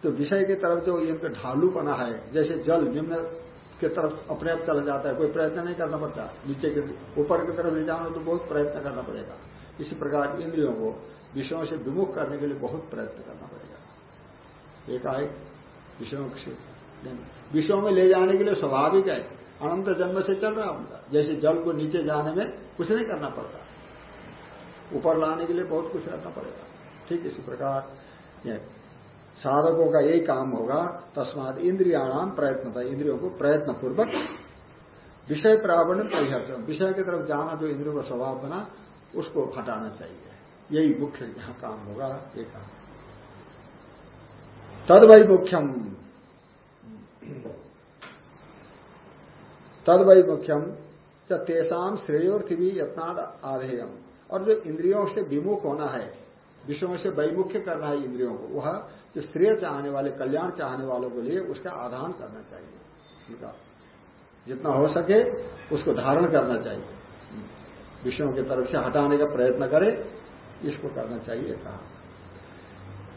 तो विषय की तरफ़ जो इनका ढालू बना है, जैसे जल निम्न की तरफ़ अपने आप चला जाता है, कोई प्रयत्न नहीं करना पड़ता। नीचे के, ऊपर की तरफ़ ले जाना तो बहुत प्रयत्न करना पड़ेगा। इसी प्रकार इंद्रियों को विषयों से विमुख करने के लिए बहुत प्रयत्न करना पड़ेगा। एकाएक विषयों से विषयों में ले जाने के लिए स्वाभाविक है। अनंत जन्म से चल रहा उनका जैसे जल को नीचे जाने में कुछ नहीं करना पड़ता। ऊपर लाने के लिए बहुत कुछ करना पड़ेगा। ठीक इसी प्रकार साधकों का यही काम होगा, तस्मात इंद्रियाणाम प्रयत्न था इंद्रियों को प्रयत्न पूर्वक विषय प्रावण परिहर्तन। विषय की तरफ़ जाना, जो इंद्रियों का स्वभाव बना, उसको हटाना चाहिए। यही मुख्य यहाँ काम होगा, ये काम। तद वही मुख्यम तद वही मुख्यम तेसाम श्रेयोर्थी यत्नाद आधेयम। और जो इंद्रियों से विमुख होना है, विषयों से वैमुख्य करना है इंद्रियों को, वह जो श्रेय चाहने वाले, कल्याण चाहने वालों के लिए उसका आधान करना चाहिए। उनका जितना हो सके उसको धारण करना चाहिए। विषयों की तरफ़ से हटाने का प्रयत्न करे, इसको करना चाहिए कहा।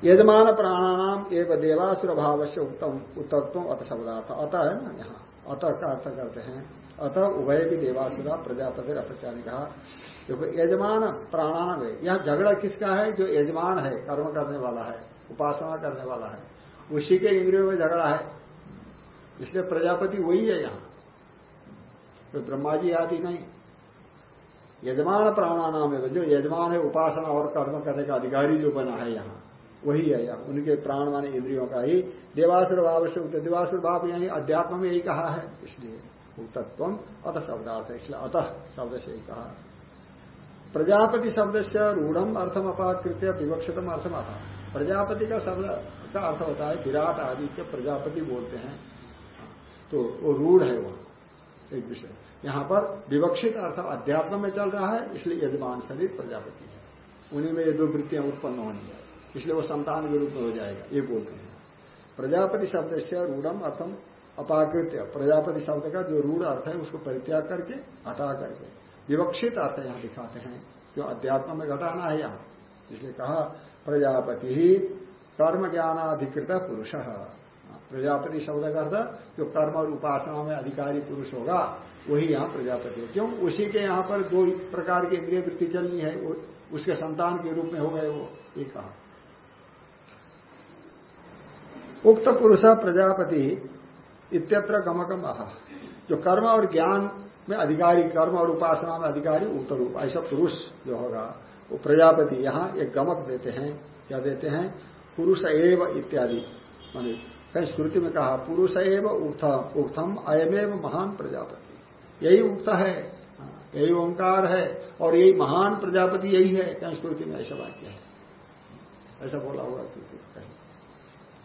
यजमान प्राणानाम एवं देवासुर भाव से उत्तम उत्तरत्व अत शब्दार्थ। अतः है ना यहाँ? अतः का अर्थ करते हैं। अतः उभय भी देवासुरा प्रजापति रथचारी कहा। देखो, यजमान प्राणान है। यह झगड़ा किसका है? जो यजमान है, कर्म करने वाला है। उपासना करने वाला है। उसी के इंद्रियों में झगड़ा है। इसलिए प्रजापति वही है यहाँ। तो ब्रह्मा जी आदि नहीं। यजमान प्राणानाम है। जो यजमान है, उपासना और कर्म करने का अधिकारी जो बना है यहाँ, वही है यहाँ। उनके प्राण माने इंद्रियों का ही देवासुर भाव से उतर। देवासुर भाव यही अध्यात्म में यही कहा है। इसलिए उत्तत्व अतः शब्दार्थ है। इसलिए अतः शब्द से ही कहा प्रजापति शब्द से रूढ़म अर्थम अपाकृत्य विवक्षितम अर्थम आता प्रजापति का शब्द का अर्थ होता है विराट आदि के प्रजापति बोलते हैं। तो वो रूढ़ है वह एक विषय। यहाँ पर विवक्षित अर्थ अध्यात्म में चल रहा है, इसलिए यजमान शरीर प्रजापति है। उन्हीं में ये दो वृत्तियाँ उत्पन्न होनी है, इसलिए वो संतान के रूप में हो जाएगा, ये बोलते हैं। प्रजापति शब्द से रूढ़म अर्थम अपाकृत्य। प्रजापति शब्द का जो रूढ़ अर्थ है, उसको परित्याग करके हटा करके। विवक्षित अर्थ यहाँ दिखाते हैं, जो अध्यात्म में घटाना है यहाँ। इसलिए कहा प्रजापति ही कर्म ज्ञानाधिकृत पुरुष प्रजापति शब्द का अर्थ, जो कर्म और उपासना में अधिकारी पुरुष होगा, वही यहाँ प्रजापति है। क्यों? उसी के यहाँ पर दो प्रकार की इंद्रिय वृत्ति चलनी है उसके संतान के रूप में हो गए वो, ये कहा। उक्त पुरुष प्रजापति इत्यत्र गमकम आह जो कर्म और ज्ञान में अधिकारी, कर्म और उपासना में अधिकारी, उक्त रूप, ऐसा पुरुष जो होगा वो प्रजापति यहाँ एक गमक देते हैं क्या देते हैं? पुरुष एव इत्यादि। मान कहीं श्रुति में कहा पुरुष एव उक्तम अयमेव महान प्रजापति। यही उक्त है हाँ, यही ओंकार है और यही महान प्रजापति यही है कहीं श्रुति में ऐसा वाक्य है? ऐसा बोला हुआ श्रुति कहीं।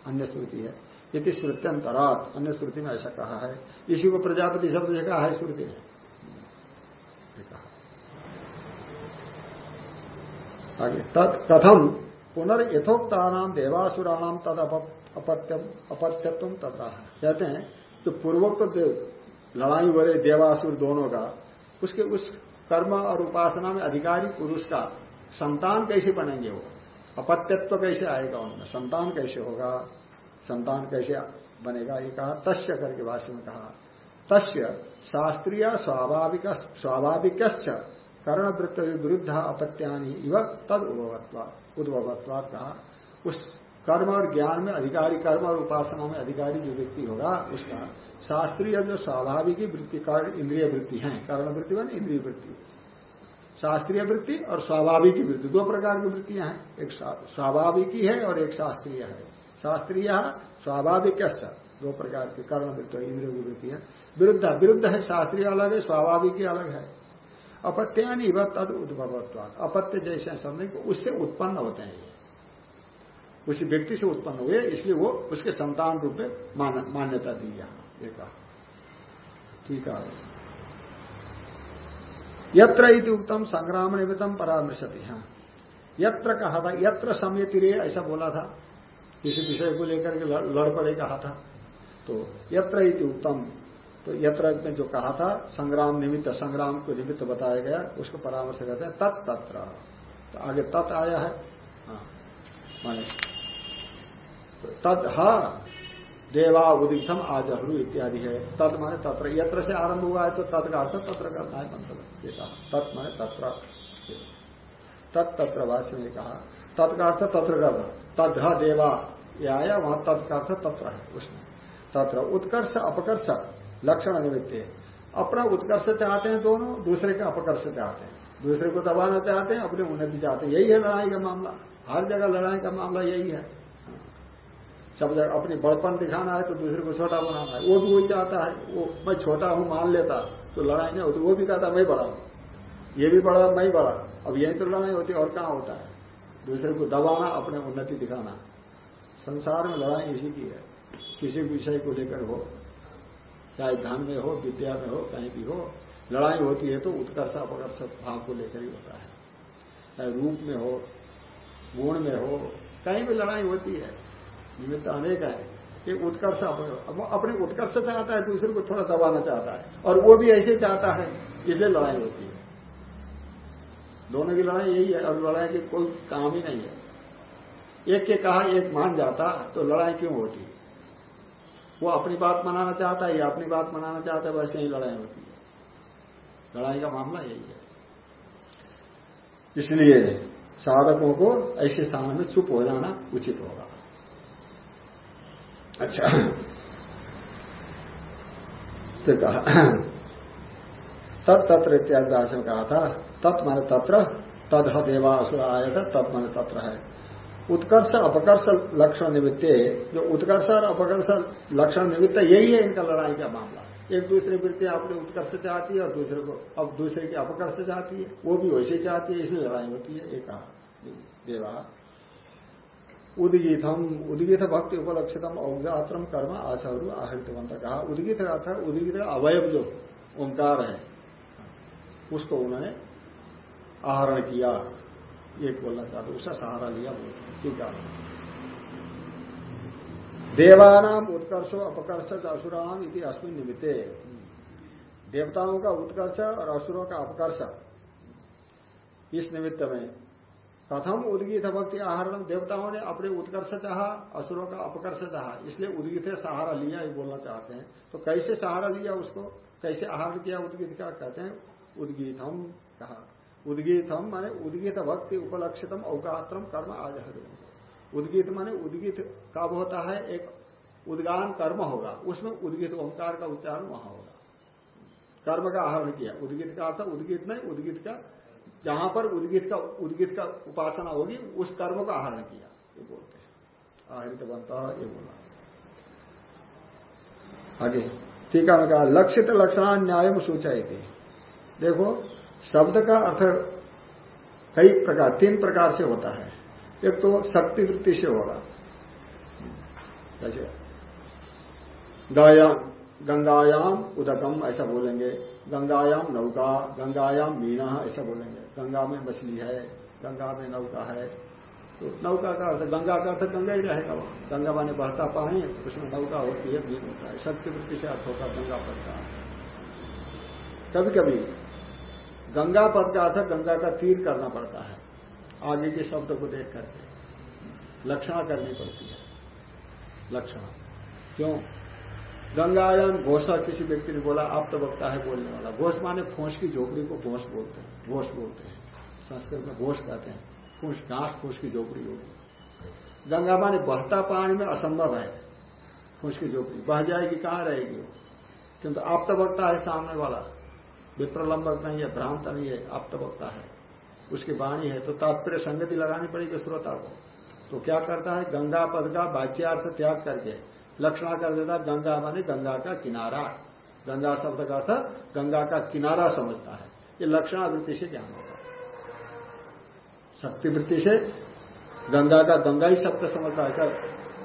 अन्य श्रुति है। यदि श्रुत्यंतरात अन्य श्रुति में ऐसा कहा है। इसी को प्रजापति शब्द से कहा है श्रुति ने आगे। तत्कथम पुनर्यथोक्ता नाम देवासुराणाम तद अपत्यम अपत्यत्व तथा कहते हैं, जो पूर्वोक्त लड़ाई हो रहे देवासुर दोनों का, उसके उस कर्म और उपासना में अधिकारी पुरुष का, संतान कैसे बनेंगे वो? अपत्यत्व कैसे आएगा उनमें? संतान कैसे होगा? संतान कैसे बनेगा? ये कहा, तस्य करके भाष्य में कहा। तस्य शास्त्रीय स्वाभाविक स्वाभाविक कर्णवृत्त विरुद्ध अपत्यानी इव तद उद्भवत्वाद कहा। उस कर्म और ज्ञान में अधिकारी, कर्म और उपासना में अधिकारी जो व्यक्ति होगा, उसका शास्त्रीय जो स्वाभाविक वृत्ति, कर्ण इंद्रिय वृत्ति है, कर्ण वृत्ति वन इंद्रिय वृत्ति। शास्त्रीय वृत्ति और स्वाभाविक वृत्ति, दो प्रकार की वृत्तियाँ हैं। एक स्वाभाविक है और एक शास्त्रीय है। शास्त्रीय स्वाभाविक दो प्रकार की कर्ण वृत्ति इंद्रिय वृत्ति है। विरुद्ध विरुद्ध है शास्त्रीय अलग है, स्वाभाविक अलग है। अपत्यानी वह तद उद्भवत्वाद अपत्य जैसे समझे उससे उत्पन्न होते हैं। उसी व्यक्ति से उत्पन्न हुए इसलिए वो उसके संतान रूप में मान, मान्यता दी यहाँ एक ठीक है। यत्र उत्तम संग्राम निमित्तम परामर्शति हाँ। यत्र कहा था यत्र समयति रे ऐसा बोला था। किसी विषय को लेकर के लड़ पड़े कहा था। तो यत्र उत्तम तो यत्र में जो कहा था, संग्राम निमित्त, संग्राम को निमित्त बताया गया, उसको परामर्श कहते हैं, तत् तत्र। तो आगे तत् आया है। हाँ माने तद हा, देवा उदितम आजहरू इत्यादि है। तत् माने तत्र। यत्र से आरंभ हुआ है तो तत् का अर्थ तत्र करना है कहा तत् माने तत्र। तत्त्र भाष्य में कहा तत्का अर्थ तत्र करना। तद देवा, ये आया, वहाँ तत्का अर्थ तत्र है, उसमें। तत्र उत्कर्ष, अपकर्ष। लक्षण निमित्त अपना उत्कर्ष चाहते हैं दोनों, दूसरे का अपकर्ष चाहते हैं। दूसरे को दबाना चाहते हैं अपने उन्नति चाहते हैं। यही है लड़ाई का मामला। हर जगह लड़ाई का मामला यही है। सब जगह अपनी बड़पन दिखाना है तो दूसरे को छोटा बनाना है। वो भी वही चाहता है, वो मैं छोटा हूँ, मान लेता तो लड़ाई नहीं होती। वो भी कहता, मैं बड़ा हूँ। ये भी बड़ा, मैं बड़ा अब यही तो लड़ाई होती और कहाँ होता है? दूसरे को दबाना, अपने उन्नति दिखाना। संसार में लड़ाई इसी की है। किसी विषय को लेकर हो चाहे धन में हो, विद्या में हो, कहीं भी हो, लड़ाई होती है तो उत्कर्ष अपकर्ष भाव को लेकर ही होता है। चाहे रूप में हो, गुण में हो, कहीं भी लड़ाई होती है। निमित्त अनेक है कि उत्कर्ष अपने उत्कर्ष चाहता है दूसरे को थोड़ा दबाना चाहता है। और वो भी ऐसे चाहता है इसलिए लड़ाई होती है। दोनों की लड़ाई यही है और लड़ाई के कोई काम ही नहीं है। एक के कहा, एक मान जाता तो लड़ाई क्यों होती? वो अपनी बात मनाना चाहता है, या अपनी बात मनाना चाहता है, वैसे ही लड़ाई होती है। लड़ाई का मामला यही है। इसलिए साधकों को ऐसे स्थान में चुप हो जाना उचित होगा। अच्छा। तो कहा तत्त्र इत्यादि में कहा था, तत् माने तत्र तद देवासुर आया था तत् माने तत्र है। उत्कर्ष अपकर्ष लक्षण निमित्त, जो उत्कर्ष और अपकर्ष लक्षण निमित्त यही है इनका लड़ाई का मामला। एक दूसरे वृत्ति आपने उत्कर्ष चाहती है और दूसरे को, अब दूसरे की अपकर्ष चाहती है। वो भी वैसे चाहती है इसलिए लड़ाई होती है, एक देवा। उदगीतम, उदगीत भक्ति उपलक्षितम औजात्रम कर्म आचार्य आहृतवंत। कहा, उदगीत का अर्थ उदगीत अवयव जो ओंकार है, उसको उन्होंने आहरण किया। एक बोलना चाहते उसका सहारा लिया बोलते ठीक है। देवानाम उत्कर्षो अपकर्ष असुराम इति अस्मिन निमित्ते। देवताओं का उत्कर्ष और असुरों का अपकर्ष। इस निमित्त में प्रथम उदगीत भक्ति आहरण देवताओं ने अपने उत्कर्ष चाहा असुरों का अपकर्ष चाहा इसलिए उदगीत सहारा लिया, ये बोलना चाहते हैं। तो कैसे सहारा लिया उसको? कैसे आहरण किया उदगीत का? कहते हैं, उदगीतम कहा। उदगीतम माने उदगीत भक्ति उपलक्षितम अवगात्रम कर्म आज उदगीत माने उदगीत कब होता है? एक उदगान कर्म होगा। उसमें उदगीत ओंकार का उच्चारण वहाँ होगा। कर्म का आहरण किया। उदगीत का अर्थ उदगीत नहीं, उदगीत का जहाँ पर उद्गित का उद्गित का उपासना होगी, उस कर्म का आहरण किया। ये बोलते हैं। आहरित बनता ये बोला। आगे। ठीक है लक्षित लक्षण न्याय में सोचाई थी देखो शब्द का अर्थ कई प्रकार, तीन प्रकार से होता है। एक तो शक्ति वृत्ति से होगा। जैसे, गायाम, गंगायाम, उदकम, ऐसा बोलेंगे। गंगायाम नौका, गंगायाम मीना, ऐसा बोलेंगे। गंगा में मछली है, गंगा में नौका है। तो नौका का अर्थ, गंगा का अर्थ गंगा ही रहेगा वहाँ। गंगा माने बहता पानी, उसमें नौका होती है बीन होता है। शक्ति वृत्ति से अर्थ होता गंगा का कभी कभी गंगा पद का अर्थ गंगा का तीर करना पड़ता है। आगे के शब्द को देख करके। लक्षणा करनी पड़ती है। लक्षणा। क्यों? गंगायन, घोषा किसी व्यक्ति ने बोला, आप तो वक्ता है बोलने वाला। घोष माने फूस की झोपड़ी को घोष बोलते हैं। घोष बोलते हैं। संस्कृत में घोष कहते हैं। फूस घास फूस की झोपड़ी होगी। गंगा माने बहता पानी में असंभव है। फूस की झोपड़ी। बह जाएगी, कहाँ रहेगी वो? किंतु आप तो वक्ता है सामने वाला। विप्रलंबक नहीं है, भ्रांत नहीं है आप तो वक्ता है। उसकी वाणी है तो तात्पर्य संगति लगानी पड़ेगी श्रोता को। तो क्या करता है? गंगा पद का बाच्यार्थ त्याग करके लक्षणा कर देता गंगा माने गंगा का किनारा। गंगा शब्द का अर्थ गंगा का किनारा समझता है। ये लक्षणावृत्ति से ज्ञान होता है। शक्ति वृत्ति से गंगा का गंगा ही शब्द समझता है।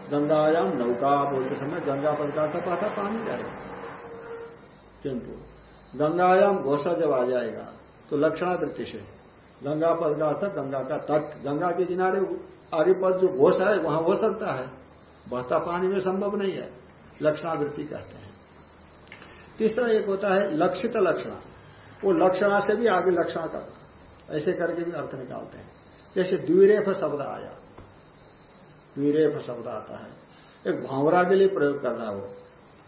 गंगायाम नौका बोलते समय गंगा पद का अर्थ पाता पानी जाएगा किंतु गंगायाम घोषा जब आ जाएगा तो लक्षणावृत्ति से। गंगा पद का अर्थ गंगा का तट, गंगा के किनारे आगे पद जो घोषा है, वहाँ हो सकता है। बहता पानी में संभव नहीं है लक्षणावृत्ति कहते हैं। तीसरा एक होता है? लक्षित लक्षण। वो लक्षणा से भी आगे लक्षण करना ऐसे करके भी अर्थ निकालते हैं। जैसे द्विरेफ शब्द आया। द्विरेफ शब्द आता है। एक भावरा के लिए प्रयोग करना वो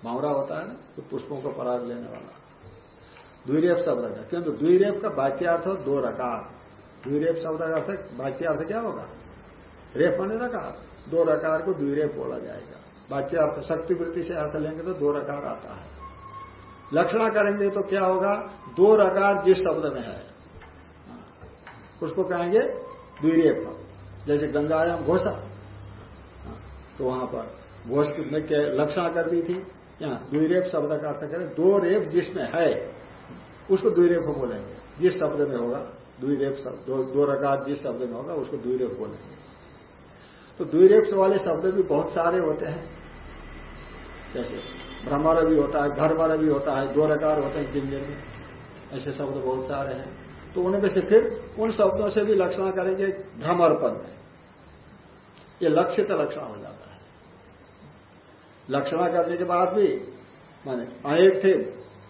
भावरा होता है ना तो पुष्पों को पराग लेने वाला। द्विरेफ शब्द का। किंतु द्विरेप का बाच्यार्थ हो दो रकार। द्विरेप शब्द का अर्थ बाच्यार्थ क्या होगा? रेप माने रकार दो रकार को द्विरेप बोला जाएगा। बाकी अर्थ शक्ति वृत्ति से अर्थ लेंगे तो दो रकार आता है। लक्षणा करेंगे तो क्या होगा? दो रकार जिस शब्द में है। उसको कहेंगे द्विरेप जैसे गंगायाम घोषा। तो वहाँ पर घोष में लक्षणा कर दी थी? यहाँ द्विरेप शब्द का अर्थ करें, दो रेप जिसमें है। उसको द्विरेप बोलेंगे। जिस शब्द में होगा द्विरेप दो, दो रकार जिस शब्द में होगा उसको द्विरेप बोलेंगे। तो द्विरेक्ष वाले शब्द भी बहुत सारे होते हैं। जैसे भ्रमर भी होता है घरमर भी होता है दो रकार होते हैं जिन में ऐसे शब्द बहुत सारे हैं। तो उनमें से फिर उन शब्दों से भी लक्षण करेंगे भ्रमर पद में ये लक्षित लक्षण हो जाता है। लक्षणा करने के बाद भी माने अनेक थे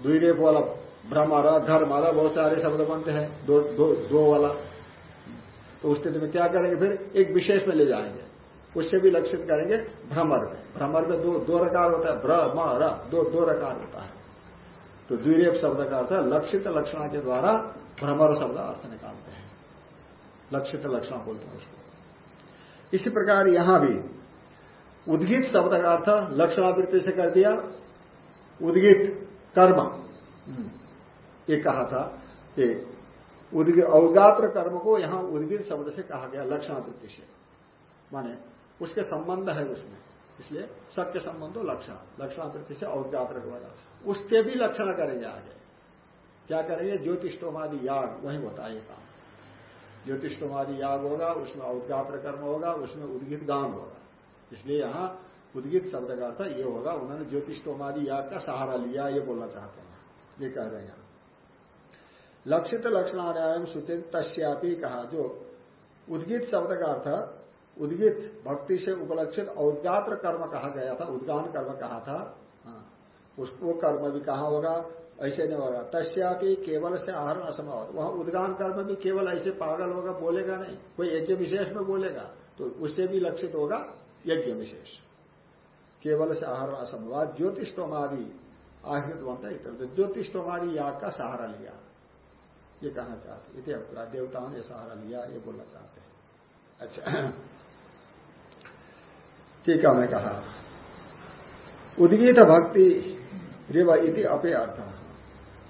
द्विरेप वाला भ्रमरा घर मारा बहुत सारे शब्द बनते हैं, दो दो दो वाला। तो उस स्थिति में क्या करेंगे? फिर एक विशेष में ले जाएँगे। उससे भी लक्षित करेंगे भ्रमर में। भ्रमर में दो दो रकार होता है। भ्र दो दो रकार होता है। तो द्विरेप शब्द का अर्थ लक्षित लक्षणा के द्वारा भ्रमर शब्द अर्थ निकालते हैं। लक्षित लक्षण बोलते हैं उसको। इसी प्रकार यहाँ भी उद्गित शब्द का अर्थ लक्षणावृत्ति से कर दिया। उद्गित कर्म। ये कहा था कि अवगात्र कर्म को यहाँ उद्गित शब्द से कहा गया लक्षणावृत्ति से माने उसके संबंध है उसमें, इसलिए सत्य हो लक्षण लक्षणावृत्ति से औद्गात्र द्वारा उसके भी लक्षण करेंगे आगे। क्या करेंगे? ज्योतिषोमादि याग, वही होता है काम ज्योतिषोमादि याग होगा, उसमें औद्गात्र कर्म होगा, उसमें उद्गित गान होगा। इसलिए यहाँ उद्गित शब्द का अर्थ ये होगा, उन्होंने ज्योतिषोमादि याग का सहारा लिया, ये बोलना चाहते हैं। ये कह रहे हैं। लक्षित लक्षणान्याय सूचित तस्यापी कहा जो उद्गित शब्द का अर्थ उद्गित भक्ति से उपलक्षित औद्गात्र कर्म कहा गया था उद्गान कर्म कहा था हाँ, उसको कर्म भी कहा होगा ऐसे नहीं होगा। तस्यापि केवल से आहरण असंभव वहाँ उद्गान कर्म भी केवल ऐसे पागल होगा बोलेगा नहीं। कोई यज्ञ विशेष में बोलेगा तो उससे भी लक्षित होगा यज्ञ विशेष। केवल से आहरण असंभव। ज्योतिषोमादि आहृत बनता है ज्योतिषोमादि याग का सहारा लिया। ये कहना चाहते, इति अभिप्राय देवताओं ने सहारा लिया, ये बोलना चाहते हैं। अच्छा। ठीक है मैं कहा। उद्गीत भक्ति रिव इति अपे अर्थ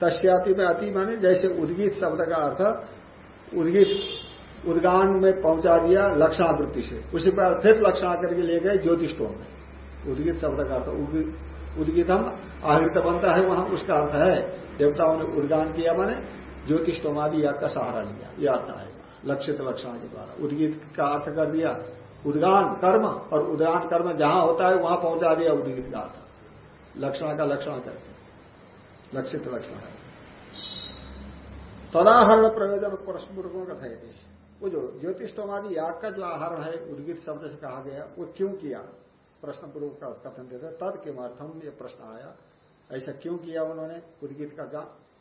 तस्याति में अति माने, जैसे उद्गीत शब्द का अर्थ, उद्गीत, उद्गान में पहुँचा दिया लक्षणावृत्ति से। उसी पर फिर लक्षणा करके ले गए ज्योतिषों में। उद्गीत शब्द का अर्थ उद्गीतम आहृत बनता है, वहाँ उसका अर्थ है। देवताओं ने उद्गान किया माने ज्योतिषोमादि याग का सहारा लिया अर्थ आएगा लक्षित लक्षण के द्वारा। उद्गीत का अर्थ कर दिया, उद्गान कर्म, और उद्गान कर्म जहाँ होता है, वहाँ पहुँचा दिया उद्गीत का अर्थ। लक्षण का लक्षण करके, लक्षित लक्षण तदाहरण प्रयोजन परस्पुरकों का थे वो जो ज्योतिष ज्योतिषोमादि याग का जो आहरण है, उद्गित शब्द से कहा गया, वो क्यों किया? प्रश्न पूर्वक का कथन देते तद किमर्थम ये प्रश्न आया, ऐसा क्यों किया उन्होंने उद्गित का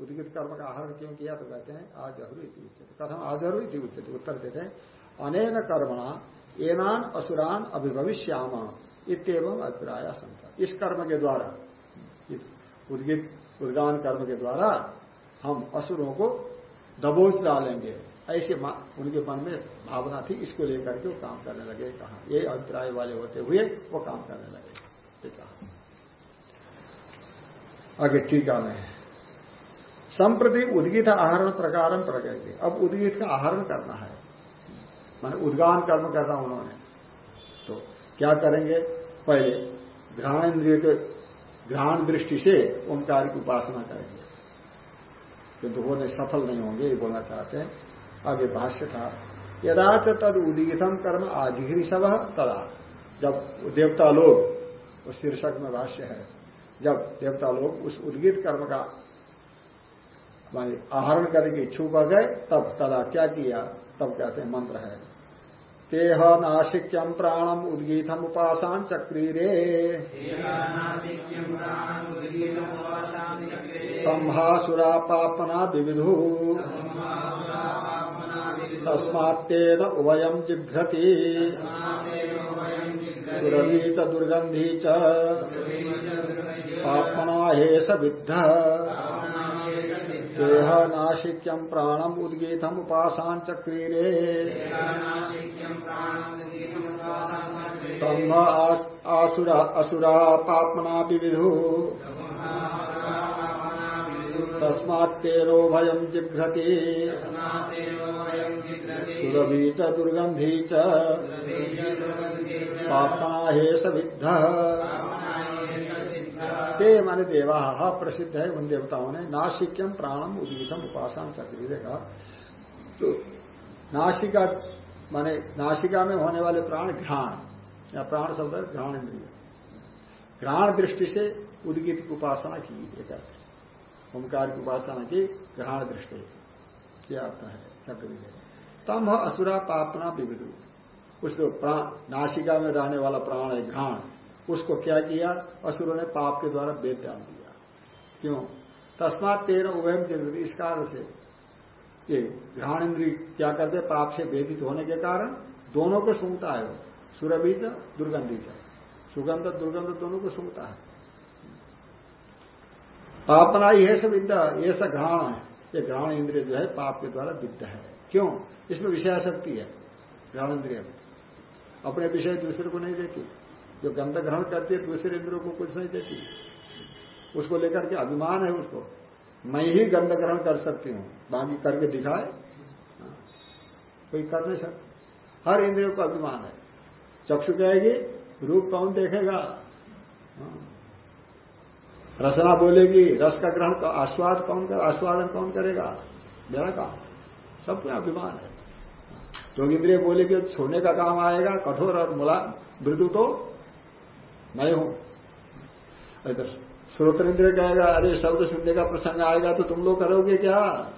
उद्गित कर्म का आहरण क्यों किया? तो कहते हैं, आजहरू उचित कथम आजहरू उचित उत्तर देते हैं, अनेन कर्मणा एनान असुरान अभिभविष्याम इतम अभिप्राय संख्या इस कर्म के द्वारा उद्गित, उद्गान कर्म के द्वारा हम असुरों को दबोच डालेंगे। ऐसे उनके मन में भावना थी, इसको लेकर के वो काम करने लगे, कहा। ये अभिप्राय वाले होते हुए वो काम करने लगे। कहा। आगे टीका में संप्रति उद्गीत आहरण प्रकार प्रकृति अब उद्गीत का आहरण करना है। मान उद्गान कर्म करना उन्होंने। तो क्या करेंगे? पहले घ्राण इंद्रिय के घ्राण दृष्टि से ओंकार की उपासना करेंगे। किंतु वो नहीं सफल नहीं होंगे, ये बोलना चाहते हैं। आगे भाष्य था, यदाच तद उदीतम कर्म आधिगिरी सब तदा। जब देवता लोग, उस शीर्षक में भाष्य है, जब देवता लोग उस उद्गीत कर्म का आहरण करने की इच्छुक हो गए तब तदा क्या किया? तब कहते हैं मंत्र है। तेह नासिक्यम प्राणम उद्गीतम उपासान चक्रीरे। तंभासुरा पापना विविधु। तस्मात्तेन उभयम जिघ्रति। दुरवी च। दुर्गंधी च। पापना हेश विद्ध। देह नाशिक्यम प्राणम उद्गीतम उपासान चक्रीरे तम आसुरा असुरा पापना विविधु तस्मात्तेनो भयम जिघ्रति। सुरभि च दुर्गंधी च। पापना हेष विद्ध ते माने देवा प्रसिद्ध है उन देवताओं ने नासिक्यम प्राणम उदीतम उपासन चक्री देखा तो नासिका माने नासिका में होने वाले प्राण घ्राण, या प्राण शब्द है घ्राण इंद्रिय। घ्राण दृष्टि से उदगित उपासना की एक ओंकार की उपासना की घ्राण दृष्टि क्या आता है? चक्री तम असुरा पापना विविधु। उसको प्राण, नासिका में रहने वाला प्राण है घ्राण। उसको क्या किया? असुरों ने पाप के द्वारा वेद डाल दिया। क्यों? तस्मात तेरह उभयम ज़रूरी इस कारण से ये घ्राण इंद्री क्या करते पाप से वेदित होने के कारण दोनों को सूंघता है। वो सुरभीज दुर्गंधी सुगंध, दुर्गंध दोनों को सूंघता है। पापना ही है सब विद्या ये सब घ्राण है। ये घ्राण इंद्रिय जो है पाप के द्वारा विद्या है। क्यों? इसमें विषय शक्ति है। घ्राण इंद्रिय अपने विषय दूसरे को नहीं देती। जो गंध ग्रहण करती है दूसरे इंद्रों को कुछ नहीं देती। उसको लेकर के अभिमान है उसको। मैं ही गंध ग्रहण कर सकती हूँ। बाकी करके दिखाए। हाँ। कोई कर नहीं सकता। हर इंद्रियों को अभिमान है। चक्षु कहेगी, रूप कौन देखेगा? हाँ। रसना बोलेगी, रस का ग्रहण का आस्वाद कौन कर, आस्वादन कौन करेगा? मेरा काम सबको अभिमान है। जो इंद्रिय बोलेगी, छोड़ने का काम आएगा, कठोर और मुला, मृदु तो मैं हूँ। श्रोत इंद्र कहेगा अरे, शब्द सुनने का प्रसंग आएगा तो तुम लोग करोगे क्या?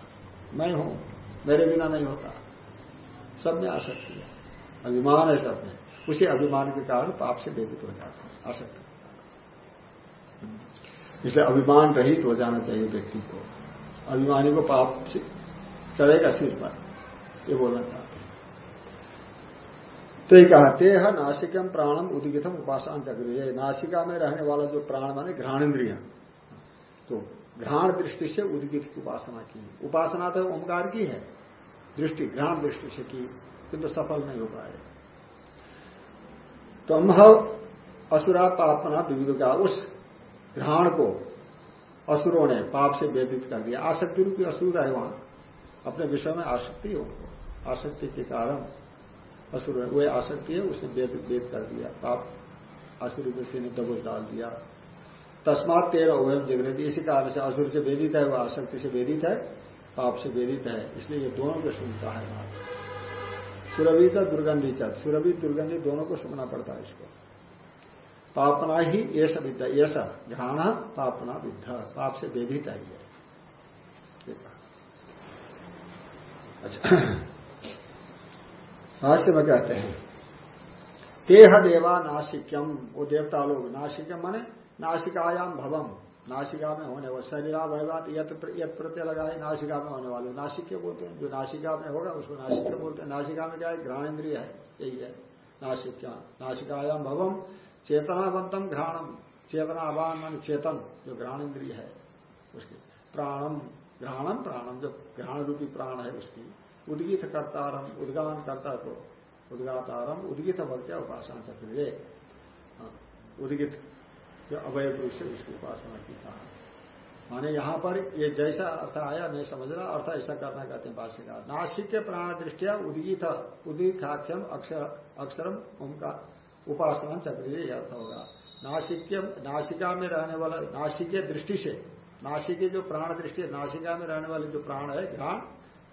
मैं हूँ। मेरे बिना नहीं होता। सब में आ सकती है। अभिमान है सब में। उसी अभिमान के कारण पाप से वेदित हो जाता है। आसक्त। इसलिए अभिमान रहित हो जाना चाहिए व्यक्ति को। अभिमानी को पाप से चढ़ेगा सिर पर। ये बोलना हैं तो ये कहा तेह नासिकम प्राणम उदगितम उपासन चक्र नासिका में रहने वाला जो प्राण माने घ्राण घ्राणेन्द्रिय। तो घ्राण दृष्टि से उदगित की उपासना की। उपासना तो ओंकार की है। दृष्टि, घ्राण दृष्टि से की किंतु तो सफल नहीं हो पाए। तो अम्भ असुरा पापना विविध का उस घ्राण को असुरों ने पाप से व्यतीत कर दिया। आसक्ति रूपी असुर है वहाँ। अपने विषय में आसक्ति हो आसक्ति के कारण असुर वह आसक्ति है, उसने वेद वेद कर दिया, पाप, असुर व्यक्ति ने दबोच डाल दिया। तस्मात तेरह उभय जगृति इसी कारण से असुर से वेदित है वह आसक्ति से वेदित है, पाप से वेदित है, इसलिए ये दोनों को सुनता है वहाँ सुरभि दुर्गंधी चल सुरभि, दुर्गंधी दोनों को सुनना पड़ता है इसको। पापना ही ऐसा विद्या ऐसा घ्राण, पापना विद्या, पाप से वेदित है ये। अच्छा। भाष्य में कहते हैं। तेह देवा नासिक्यम, वो देवता लोग, नासिक्यम माने नासिकायाम भवम। नासिका में होने वाले, शरीरा भयवाद यत प्रत्यय लगाए, नासिका में होने वाले। नासिक्य बोलते हैं, जो नासिका में होगा, उसको नासिक्य बोलते हैं। नासिका में क्या है? घ्राणेन्द्रिय है, यही है। नासिक्या नासिकायाम भवम, चेतनावंतम घ्राणम। चेतनावान मान चेतन, जो घ्राण इंद्रिय है, उसकी प्राणम, घ्राणम प्राणम, जो घ्राण रूपी प्राण है उसकी। उदगित कर्तारम उद्गान करता को उद्गातारम उदगित भक्त्या उपासना चक्र हाँ, उदगित जो अवय रूप से उसकी उपासना की कहा माने यहाँ पर ये जैसा अर्थ आया नहीं समझ रहा अर्थ ऐसा करना कहते हैं भाष्यकार। नासिक के प्राण दृष्टिया उदगित उदिखाख्यम अक्षर अक्षरम उनका उपासना चक्रीय अर्थ होगा। नासिक नासिका में रहने वाला नासिक दृष्टि से नासिक जो प्राण दृष्टि नासिका में रहने वाले जो प्राण है घ्राण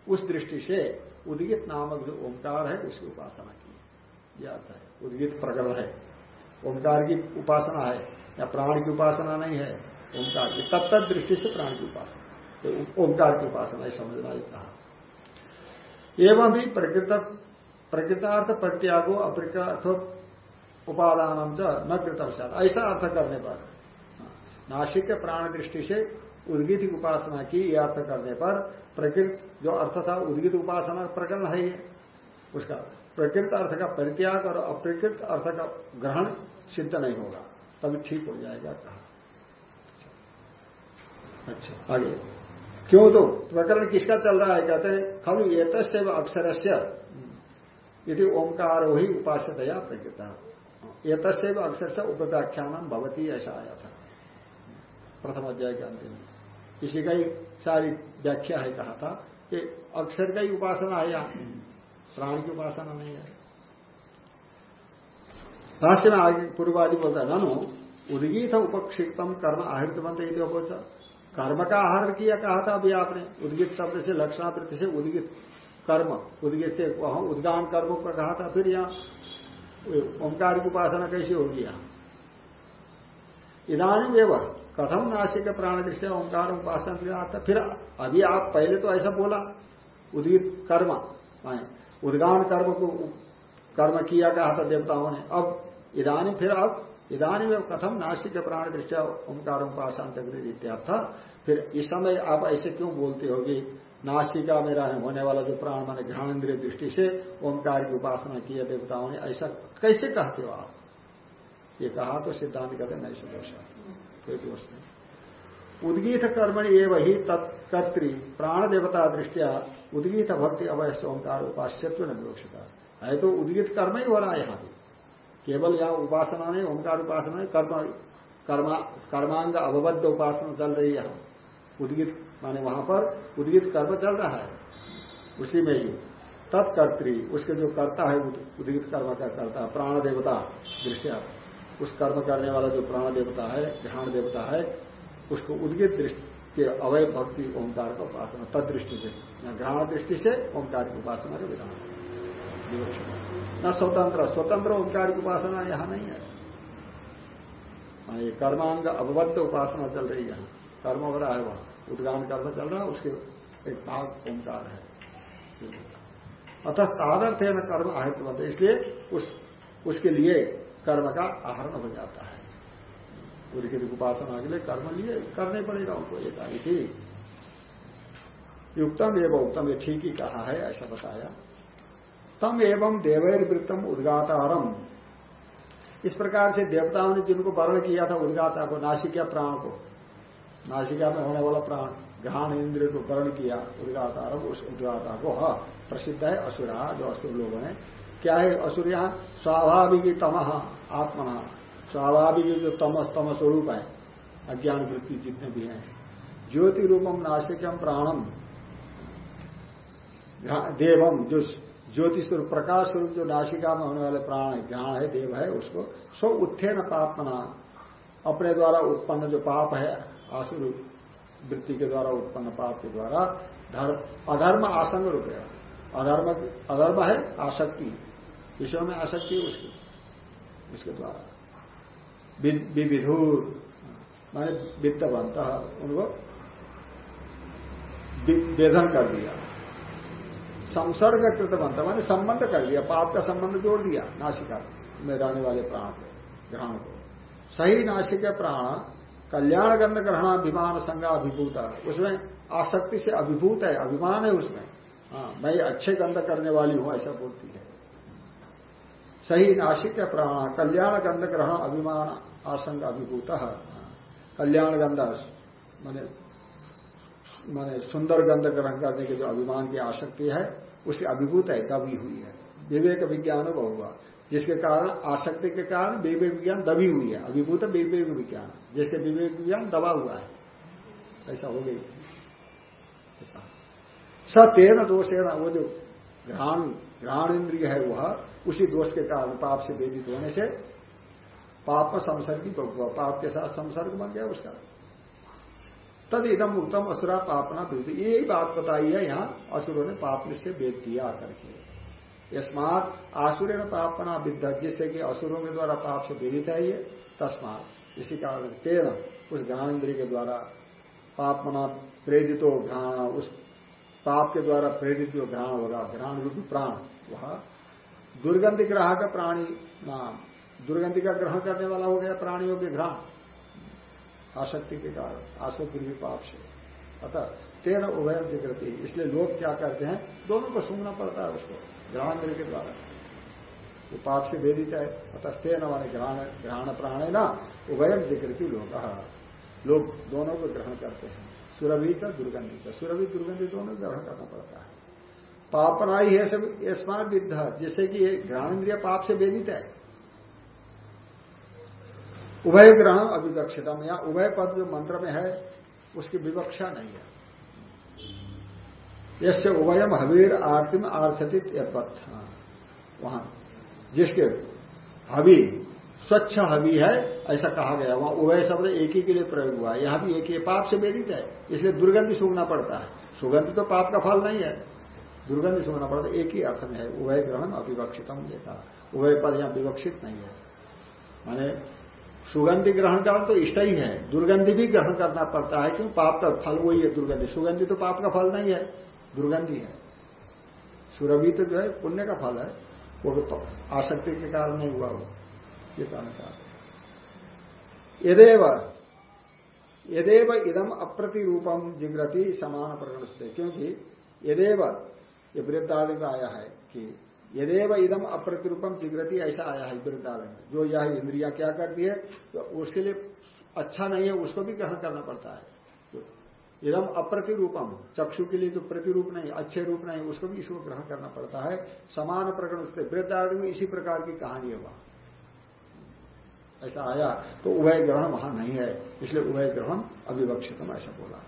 उस दृष्टि से उद्गित नामक जो ओंकार है उसकी उपासना की अर्थ है, उद्गित प्रकरण है। ओंकार की उपासना है, या प्राण की उपासना नहीं है ओंकार की तत्त दृष्टि से प्राण की उपासना। तो ओंकार की उपासना समझना कहा। एवं भी प्रकृत, प्रकृतार्थ प्रत्यागो अप्रकृत उपादान न कृतम ऐसा अर्थ करने पर, नासिक प्राण दृष्टि से उद्गित उपासना की यह अर्थ करने पर प्रकृत, जो अर्थ था उद्गित उपासना, प्रकरण है ये। उसका प्रकृत अर्थ का परित्याग और अप्रकृत अर्थ का ग्रहण सिद्ध नहीं होगा, तभी ठीक हो जाएगा कहा। अच्छा आगे। क्यों तो? प्रकरण किसका चल रहा है? कहते हैं खलु अक्षर से यदि ओंकार ही उपास्य दया प्रकृता। ये तस्व अक्षर से उपव्याख्यान भवती ऐसा आया था। प्रथम अध्याय के अंतिम इसी का ही सारी व्याख्या है कहा था कि अक्षर का ही उपासना है यहाँ। प्राण की उपासना नहीं है। भाष्य में आगे पूर्वादि बोलता है, ननु, उदगीत उपक्षिप्तम कर्म आहृत आहृतवंत बोलता कर्म का आहार किया कहा था अभी आपने, उदगित शब्द से लक्षणावृत्ति से उदगित कर्म, उदगित से वहाँ उद्गान कर्म का कहा था, फिर यहाँ ओंकार की उपासना कैसी होगी यहाँ इधानी एवं कथम नासिक प्राण दृष्टि, ओंकार, उपासना फिर अभी आप पहले तो ऐसा बोला, उदित कर्म उद्गान कर्म को, कर्म किया, कहा था देवताओं ने। अब इधानी फिर अब इधानी में कथम नासिक प्राण दृष्टिया ओंकार, उपासन था फिर इस समय आप ऐसे क्यों बोलते हो कि नासिका में रहने होने वाला जो प्राण, माने घ्राणेन्द्रिय दृष्टि से ओंकार की उपासना की देवताओं ने, ऐसा कैसे कहते हो आप? ये कहा तो सिद्धांत कहते नहीं। सुदोष दोष नहीं उद्गीत कर्मणि ये वही तत्कर्त्री प्राण देवता दृष्टिया उद्गीत भक्ति अवश्य ओंकार उपास्यत्व न विवक्षता। है तो उद्गीत कर्म ही हो रहा है यहाँ भी केवल यहाँ उपासना नहीं, ओंकार उपासना नहीं, कर्म कर्मांग अवबद्ध उपासना चल रही है। उद्गीत, माने वहाँ पर उद्गित कर्म चल रहा है। उसी में ही तत्कर्त्री, उसके जो कर्ता है उद्गित कर्म का कर्ता प्राण देवता दृष्टिया उस कर्म करने वाला जो प्राण देवता है ध्यान देवता है उसको उद्गित दृष्टि के अवय भक्ति ओंकार का उपासना तद दृष्टि से ग्रहण दृष्टि से ओंकार की उपासना का विधान न स्वतंत्र स्वतंत्र ओंकार की उपासना यहाँ नहीं है। हाँ, ये कर्मांग अवबद्ध उपासना चल रही है। कर्म हो रहा है वहाँ उद्गान कर्म चल रहा है उसके एक भाग ओंकार है। अतः तादर्थ है न कर्म आहित बनते इसलिए उस उसके लिए कर्म का आहरण हो जाता है। उनके उपासना के लिए कर्म लिए, करने पड़ेगा उनको एक आई थी युक्तम एवं उत्तम, ये ठीक ही कहा है, ऐसा बताया। तम एवं देवैर वृत्तम उद्गातारम। इस प्रकार से देवताओं ने जिनको वर्ण किया था, उद्गाता को, नासिका प्राण को, नासिका में होने वाला प्राण, घ्राण इंद्र को वर्ण किया, उद्गातारम उस उद्गाता को। हाँ प्रसिद्ध है असुरा। जो असुर लोगों ने क्या है असुर यहाँ? स्वाभाविक तमह आत्मा स्वाभाविक जो तमस तम स्वरूप है अज्ञान वृत्ति जितने भी हैं। ज्योति रूपम नासिकम प्राणम देवम, जो ज्योति स्वरूप प्रकाश स्वरूप जो नाशिका में होने वाले प्राण है ज्ञान है, देव है, उसको सो उत्थे न पापना। अपने द्वारा उत्पन्न जो पाप है, आसुर वृत्ति के द्वारा उत्पन्न पाप के द्वारा धर्म, अधर्म आसंग रूपया अधर्म अधर्म है, आसक्ति। विषयों में आसक्ति उसकी। उसके द्वारा विविधुर माने वित्तवंत उनको वेधन कर दिया। संसर्ग कृत बनता मैंने संबंध कर लिया, पाप का संबंध जोड़ दिया, नासिका में रहने वाले प्राण को, ग्रहण को। सही नासिक प्राण, कल्याण गंध ग्रहण अभिमान संज्ञा अभिभूत उसमें आसक्ति से अभिभूत है, अभिमान है उसमें। हाँ मैं अच्छे गंध करने वाली हूँ, ऐसा बोलती है। सही नासिक प्राण, कल्याण गंध ग्रहण अभिमान आसंग अभिभूत। कल्याण गंध, मैंने, माने सुंदर गंध ग्रहण करने के जो अभिमान की आसक्ति है, उसे अभिभूत है, दबी हुई है। विवेक विज्ञान हुआ, जिसके कारण आसक्ति के कारण विवेक विज्ञान दबी हुई है। अभिभूत विवेक विज्ञान, जिसके विवेक विज्ञान दबा हुआ है। ऐसा हो गई। सत्यन दोषेण वो जो घ्राण घ्राण इंद्रिय है वह, उसी दोष के कारण पाप से वेदित होने से पाप में संसर्गित हुआ। पाप के साथ संसर्ग बन गया उसका। तद इदम उत्तम असुरा पापना वृद्धि यही बात बताई है यहाँ, असुरों ने पाप से वेद दिया करके यस्मात आसुर ने पापना विद्या जिससे कि असुरों के द्वारा पाप से वेदित है ये, तस्मात। इसी कारण तेरह उस ज्ञानेन्द्रिय के द्वारा पापना प्रेरित घ्राण, उस पाप के द्वारा प्रेरित जो घ्राण होगा घ्राण रूपी प्राण, वह दुर्गंधि ग्राहक प्राणी नाम, दुर्गंधि का ग्रहण करने वाला हो गया प्राणियों के घ्राण आसक्ति के कारण, आसक्ति भी पाप से। अतः तेरह उभय जिक्रति इसलिए लोग क्या करते हैं, दोनों को सुनना पड़ता है उसको ग्रहण के द्वारा। वो पाप से वेदित है, अतः तेन माने ग्रहण ग्रहण प्राण है ना उभयम जिक्रति लोग लोग दोनों को ग्रहण करते हैं। सुरभित दुर्गंधित। सुरभित दुर्गंधित दोनों ग्रहण करना पड़ता है। पापनाई है सब स्मार्ट विद्ध। जिससे कि ग्रहण पाप से वेदित है। उभय ग्रहण अविवक्षितम या उभय पद जो मंत्र में है उसकी विवक्षा नहीं है। यसे उभयम हवीर आरती में आर्थित हाँ, वहाँ जिसके हवि स्वच्छ हवि है ऐसा कहा गया। वहाँ उभय शब्द एक ही के लिए प्रयोग हुआ यहाँ भी एक ही पाप से वेदित है। इसलिए दुर्गंधि सूंघना पड़ता है। सुगंध तो पाप का फल नहीं है। दुर्गंधि सूंघना पड़ता है। एक ही अर्थ में है। उभय ग्रहण अविवक्षितम ये कहा उभय पद यहाँ विवक्षित नहीं है। माने सुगंधि ग्रहण का तो इष्ट ही है। दुर्गंधि भी ग्रहण करना पड़ता है क्यों? पाप का फल वही है दुर्गंधि। सुगंधि तो पाप का फल नहीं है। दुर्गंधि है। सुरभि तो जो है पुण्य का फल है। वो तो आसक्ति के कारण नहीं हुआ वो। ये कारण चाहते यदेव यदेव इदम अप्रतिरूपम जिग्रति समान प्रकरण से क्योंकि यदेव, ये वृद्धादि में आया है कि यदेव इदम अप्रतिरूपम जिग्रति ऐसा आया है वृद्धालय में जो यह इंद्रिया क्या करती है तो उसके लिए अच्छा नहीं है, उसको भी ग्रहण करना पड़ता है। तो इदम अप्रतिरूपम, चक्षु के लिए जो प्रतिरूप नहीं, अच्छे रूप नहीं, उसको भी इसको ग्रहण करना पड़ता है। समान प्रकरण से वृद्धारण में इसी प्रकार की कहानी है वहाँ। ऐसा आया तो उभय ग्रहण वहाँ नहीं है। इसलिए उभय ग्रहण अविवक्षितम, ऐसा बोला।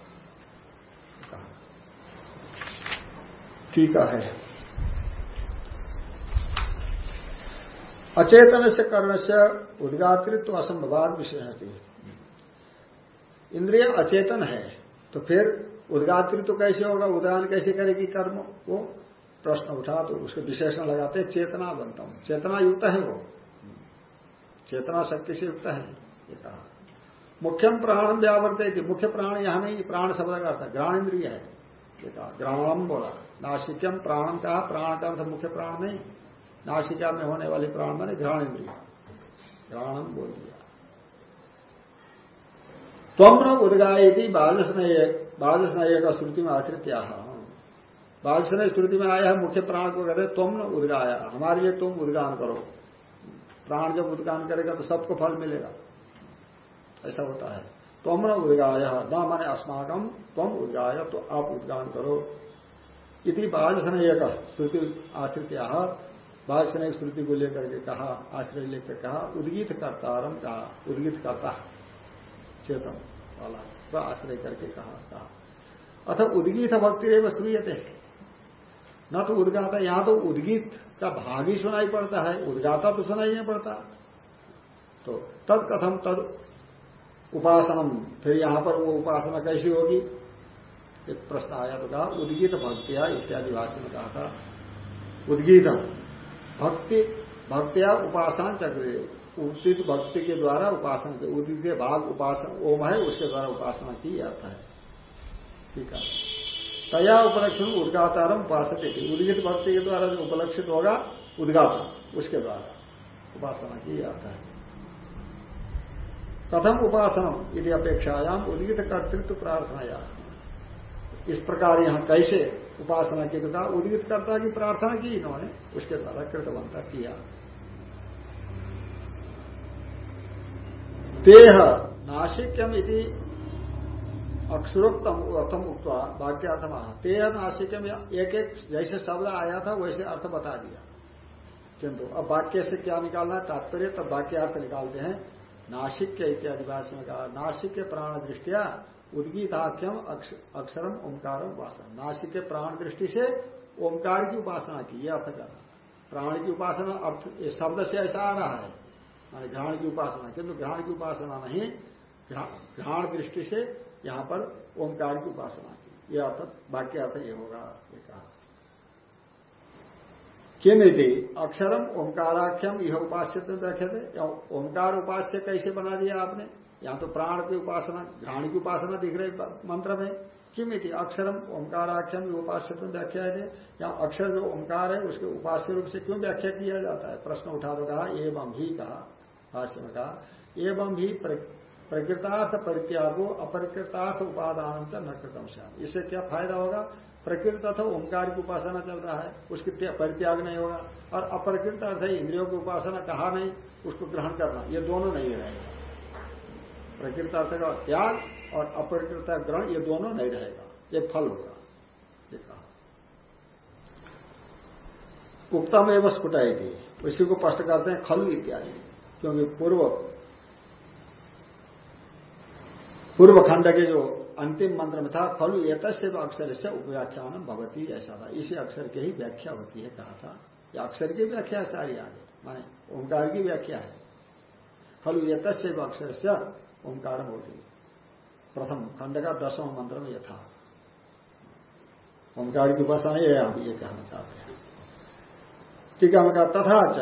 ठीक है। अचेतन से कर्ण से उद्गातृत्व असंभवाद विषय है इंद्रिय अचेतन है तो फिर उद्गातृत्व कैसे होगा? उदाहरण कैसे करेगी कर्म? वो प्रश्न उठा तो उसके विशेषण लगाते चेतना बनता हूँ चेतना युक्त है वो। चेतना शक्ति से युक्त है। ये कहा। मुख्यम प्राणम व्यावर्त मुख्य प्राण यहाँ नहीं, प्राण शब्द का अर्थ ग्राण इंद्रिय है। ये कहा। ग्राणम बोला। नासिक्यम प्राणम कहा प्राण का अर्थ मुख्य प्राण नहीं। नासिका में होने वाले प्राण माने घ्राण इंद्रिया। घ्राणम बोल दिया। त्वम न उदगाई थी बाजस्नय का श्रुति में आखिर क्या आश्रित बाजस्नय श्रुति में आया है, मुख्य प्राण को कहते तुम न उदगाया। हमारे लिए तुम उद्गान करो। प्राण जब उद्गान करेगा तो सबको फल मिलेगा। ऐसा होता है। तुम न उदगाय न माने अस्माकम तुम उदगाय तो आप उद्गान करो। इति बाजस्नय का श्रुति आश्रित बाजस्नय श्रुति को लेकर के कहा, आश्रय लेकर कहा, उद्गीत कर्तारम कहा, उद्गीत करता, चेतन वाला, वह आश्रय करके कहा कहा। अथ उद्गीत भक्ति एवं श्रूयते। न तो उद्गाता यहाँ तो उद्गीत भाग ही सुनाई पड़ता है, उद्गाता तो सुनाई नहीं पड़ता। तो तद कथम तद उपासनम, फिर यहाँ पर वो उपासना कैसी होगी? एक प्रश्न आया तो कहा, उद्गीत भक्तिया इत्यादि भाषण में कहा था। उद्गीत, भक्ति, भक्तिया उपासना चक्र उदित भक्ति के द्वारा उपासना के उदित भाग उपासना, ओम है, उसके द्वारा उपासना की जाता है। ठीक है। तया उपलक्षण उद्गातारम उपासक उदित भक्ति के द्वारा जो उपलक्षित होगा उद्गाता उसके द्वारा उपासना की जाता है कथम उपासनम यदि अपेक्षायाम उदित कर्तृत्व प्रार्थना इस प्रकार यहाँ कैसे उपासना की तथा उदित कर्ता की प्रार्थना की, इन्होंने उसके द्वारा कृतवंता किया। तेह नासिक्यम यदि अक्षरोक्तम अर्थम उक्ता वाक्यार्थम तेह नासिक्यम एक एक जैसे शब्द आया था, वैसे अर्थ बता दिया। किंतु अब वाक्य से क्या निकालना तात्पर्य, तब वाक्यार्थ निकालते हैं। नासिक्य इत्यादि भाषा में कहा, नासिक के प्राण दृष्टिया, उद्गीताख्यम अक्षरम ओंकार उपासना नासिक के प्राण दृष्टि से ओंकार की उपासना की यह अर्थ करना। प्राण की उपासना अर्थ शब्द से ऐसा आ रहा है। माने घ्राण की उपासना। किंतु घ्राण की उपासना नहीं घ्राण दृष्टि से यहाँ पर ओंकार की उपासना की। यह अर्थ वाक्य अर्थ ये होगा ये कहा। किम यदि अक्षरम ओंकाराख्यम यह उपास्य तो व्याख्या थे ओंकार उपास्य कैसे बना दिया आपने? यहाँ तो प्राण की उपासना, घ्राण की उपासना दिख रही मंत्र में। किम यदि अक्षरम ओंकाराख्यम यह उपास्य तो व्याख्या थे। या अक्षर जो ओंकार है, उसके उपास्य रूप से क्यों व्याख्या किया जाता है? प्रश्न उठा दो कहा, एवं ही कहा, भाष्य में कहा, एवं भी प्रकृतार्थ परित्यागो, अपरिकृतार्थ उपादान च न कृतम इससे क्या फ़ायदा होगा? प्रकृत अथ ओंकार की उपासना चल रहा है, उसकी परित्याग नहीं होगा। और अपरिकृत अर्थ इंद्रियों की उपासना, कहा नहीं, उसको ग्रहण करना, ये दोनों नहीं रहेगा। प्रकृत अर्थ का त्याग और अपरिकृत ग्रहण, ये दोनों नहीं रहेगा। ये फल होगा, ये कहा। उक्तम एवं स्फुटाई थी उसी को स्पष्ट करते हैं खलु इत्यादि, क्योंकि पूर्व पूर्व खंड के जो अंतिम मंत्र में था, खलु एक अक्षर से उपव्याख्यान भगवती ऐसा था। इसी अक्षर की ही व्याख्या होती है, कहा था। यह अक्षर की व्याख्या सारी आगे। माने ओंकार की व्याख्या है। खलु एक अक्षर से ओंकार होती प्रथम खंड का दसवां मंत्र में यह था ओंकार की उपासना ये आप ये कहना चाहते हैं। ठीक है तथा च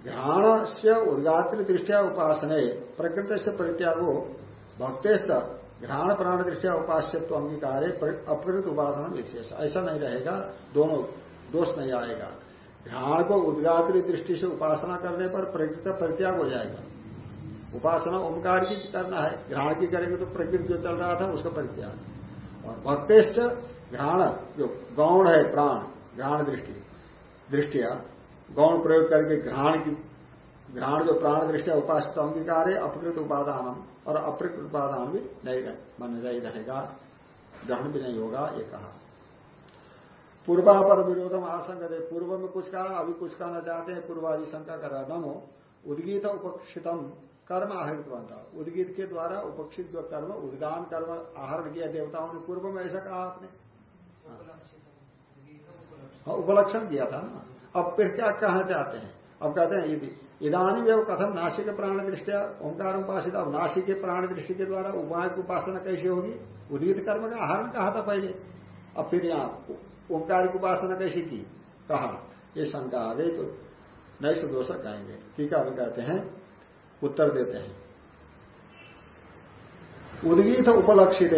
घ्राण से उर्गात्र दृष्टिया उपासने प्रकृति से परित्यागो भक्ते घ्राण प्राण दृष्टिया उपास्यत्व अंगीकार अपकृत उपासना विशेष। ऐसा नहीं रहेगा, दोनों दोष नहीं आएगा। घ्राण को उद्गात्री दृष्टि से उपासना करने पर प्रकृति परित्याग हो जाएगा। उपासना ओंकार की करना है, घ्राण की करेंगे तो प्रकृति जो चल रहा था उसका परित्याग। और भक्तेश्च घ्राण, जो गौण है प्राण, घ्राण दृष्टि, दृष्टिया, गौण प्रयोग करके घ्राण की घ्राण जो प्राण दृष्टि उपासित अंगीकार है अपकृत उपादान। और अप्रकृत उपादान भी नहीं मन नहीं रहेगा। ग्रहण भी नहीं होगा, ये कहा। पूर्वापर विरोधम आशंक दे पूर्व में कुछ कहा, अभी कुछ कहना चाहते हैं। पूर्वादि शंका कर नमो। उद्गीत उपक्षितम कर्म आहरित बनता उदगीत के द्वारा उपक्षित जो कर्म, उद्गान कर्म आहरण किया देवताओं ने, पूर्व में ऐसा कहा आपने? हाँ उपलक्षण किया था ना। अब फिर क्या कहना चाहते हैं? अब कहते हैं, यदि इधानी व्यव कथम नासिक प्राण दृष्टिया ओंकार उपासित अब नासिक प्राण दृष्टि के द्वारा उपाय की उपासना कैसे होगी? उदित कर्म का आहरण कहा था पहले अब फिर यहाँ ओंकार की? उपासना कैसे की? कहा ये शंका आ गई तो नए से दोष कहेंगे ठीक है कहते हैं, उत्तर देते हैं। उदगीत उपलक्षित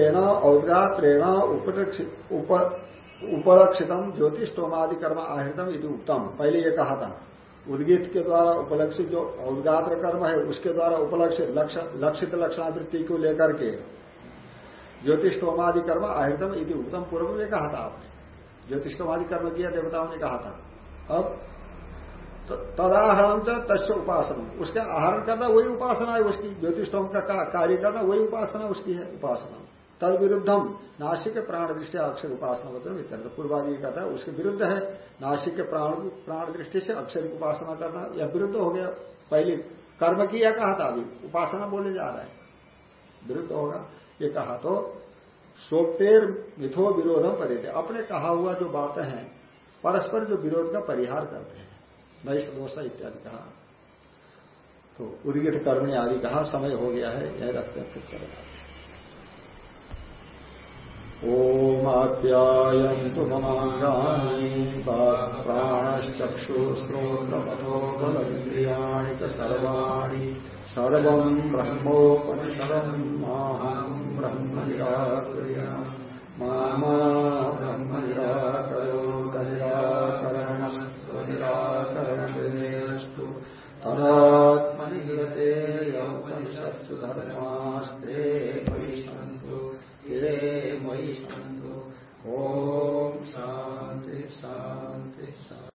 औद्रात्रेण उपलक्षितम ज्योतिषोमादि कर्म आहृतम इति उत्तम पहले ये कहा था उद्गीत के द्वारा उपलक्षित जो उद्गात्र कर्म है, उसके द्वारा उपलक्षित लक्षित लक्षणावृत्ति को लेकर के ज्योतिषोमादि कर्म आहृतम इति उत्तम पूर्व में कहा था आपने। ज्योतिषोमादि कर्म किया, देवताओं ने कहा था। अब तो तदाहरण तस्य उपासना। उसका आहरण करना वही उपासना है उसकी। ज्योतिषोम का, कार्य करना वही उपासना उसकी है, उपासना। तद विरुद्धम नासिक प्राण दृष्टि अक्षर उपासना होते हैं पूर्वादि कहता है, उसके विरुद्ध है। नासिक प्राण प्राण दृष्टि से अक्षर उपासना करना यह विरुद्ध हो गया। पहले कर्म किया कहा था अभी, उपासना बोले जा रहा है। विरुद्ध होगा। ये कहा तो सोपेर मिथो विरोधम करे अपने कहा हुआ जो बातें हैं, परस्पर जो विरोध का परिहार करते हैं। नई दोषा इत्यादि कहा। तो उदगित कर्मी आदि कहा, समय हो गया है, यह रखते हैं फिर करेगा ओमाप्यायन्तु ममाङ्गानि प्राणश्चक्षुश्रोत्रमथो बलन्द्रियाणि च सर्वाणि सर्वम् ब्रह्म निराकुर्या मा ब्रह्म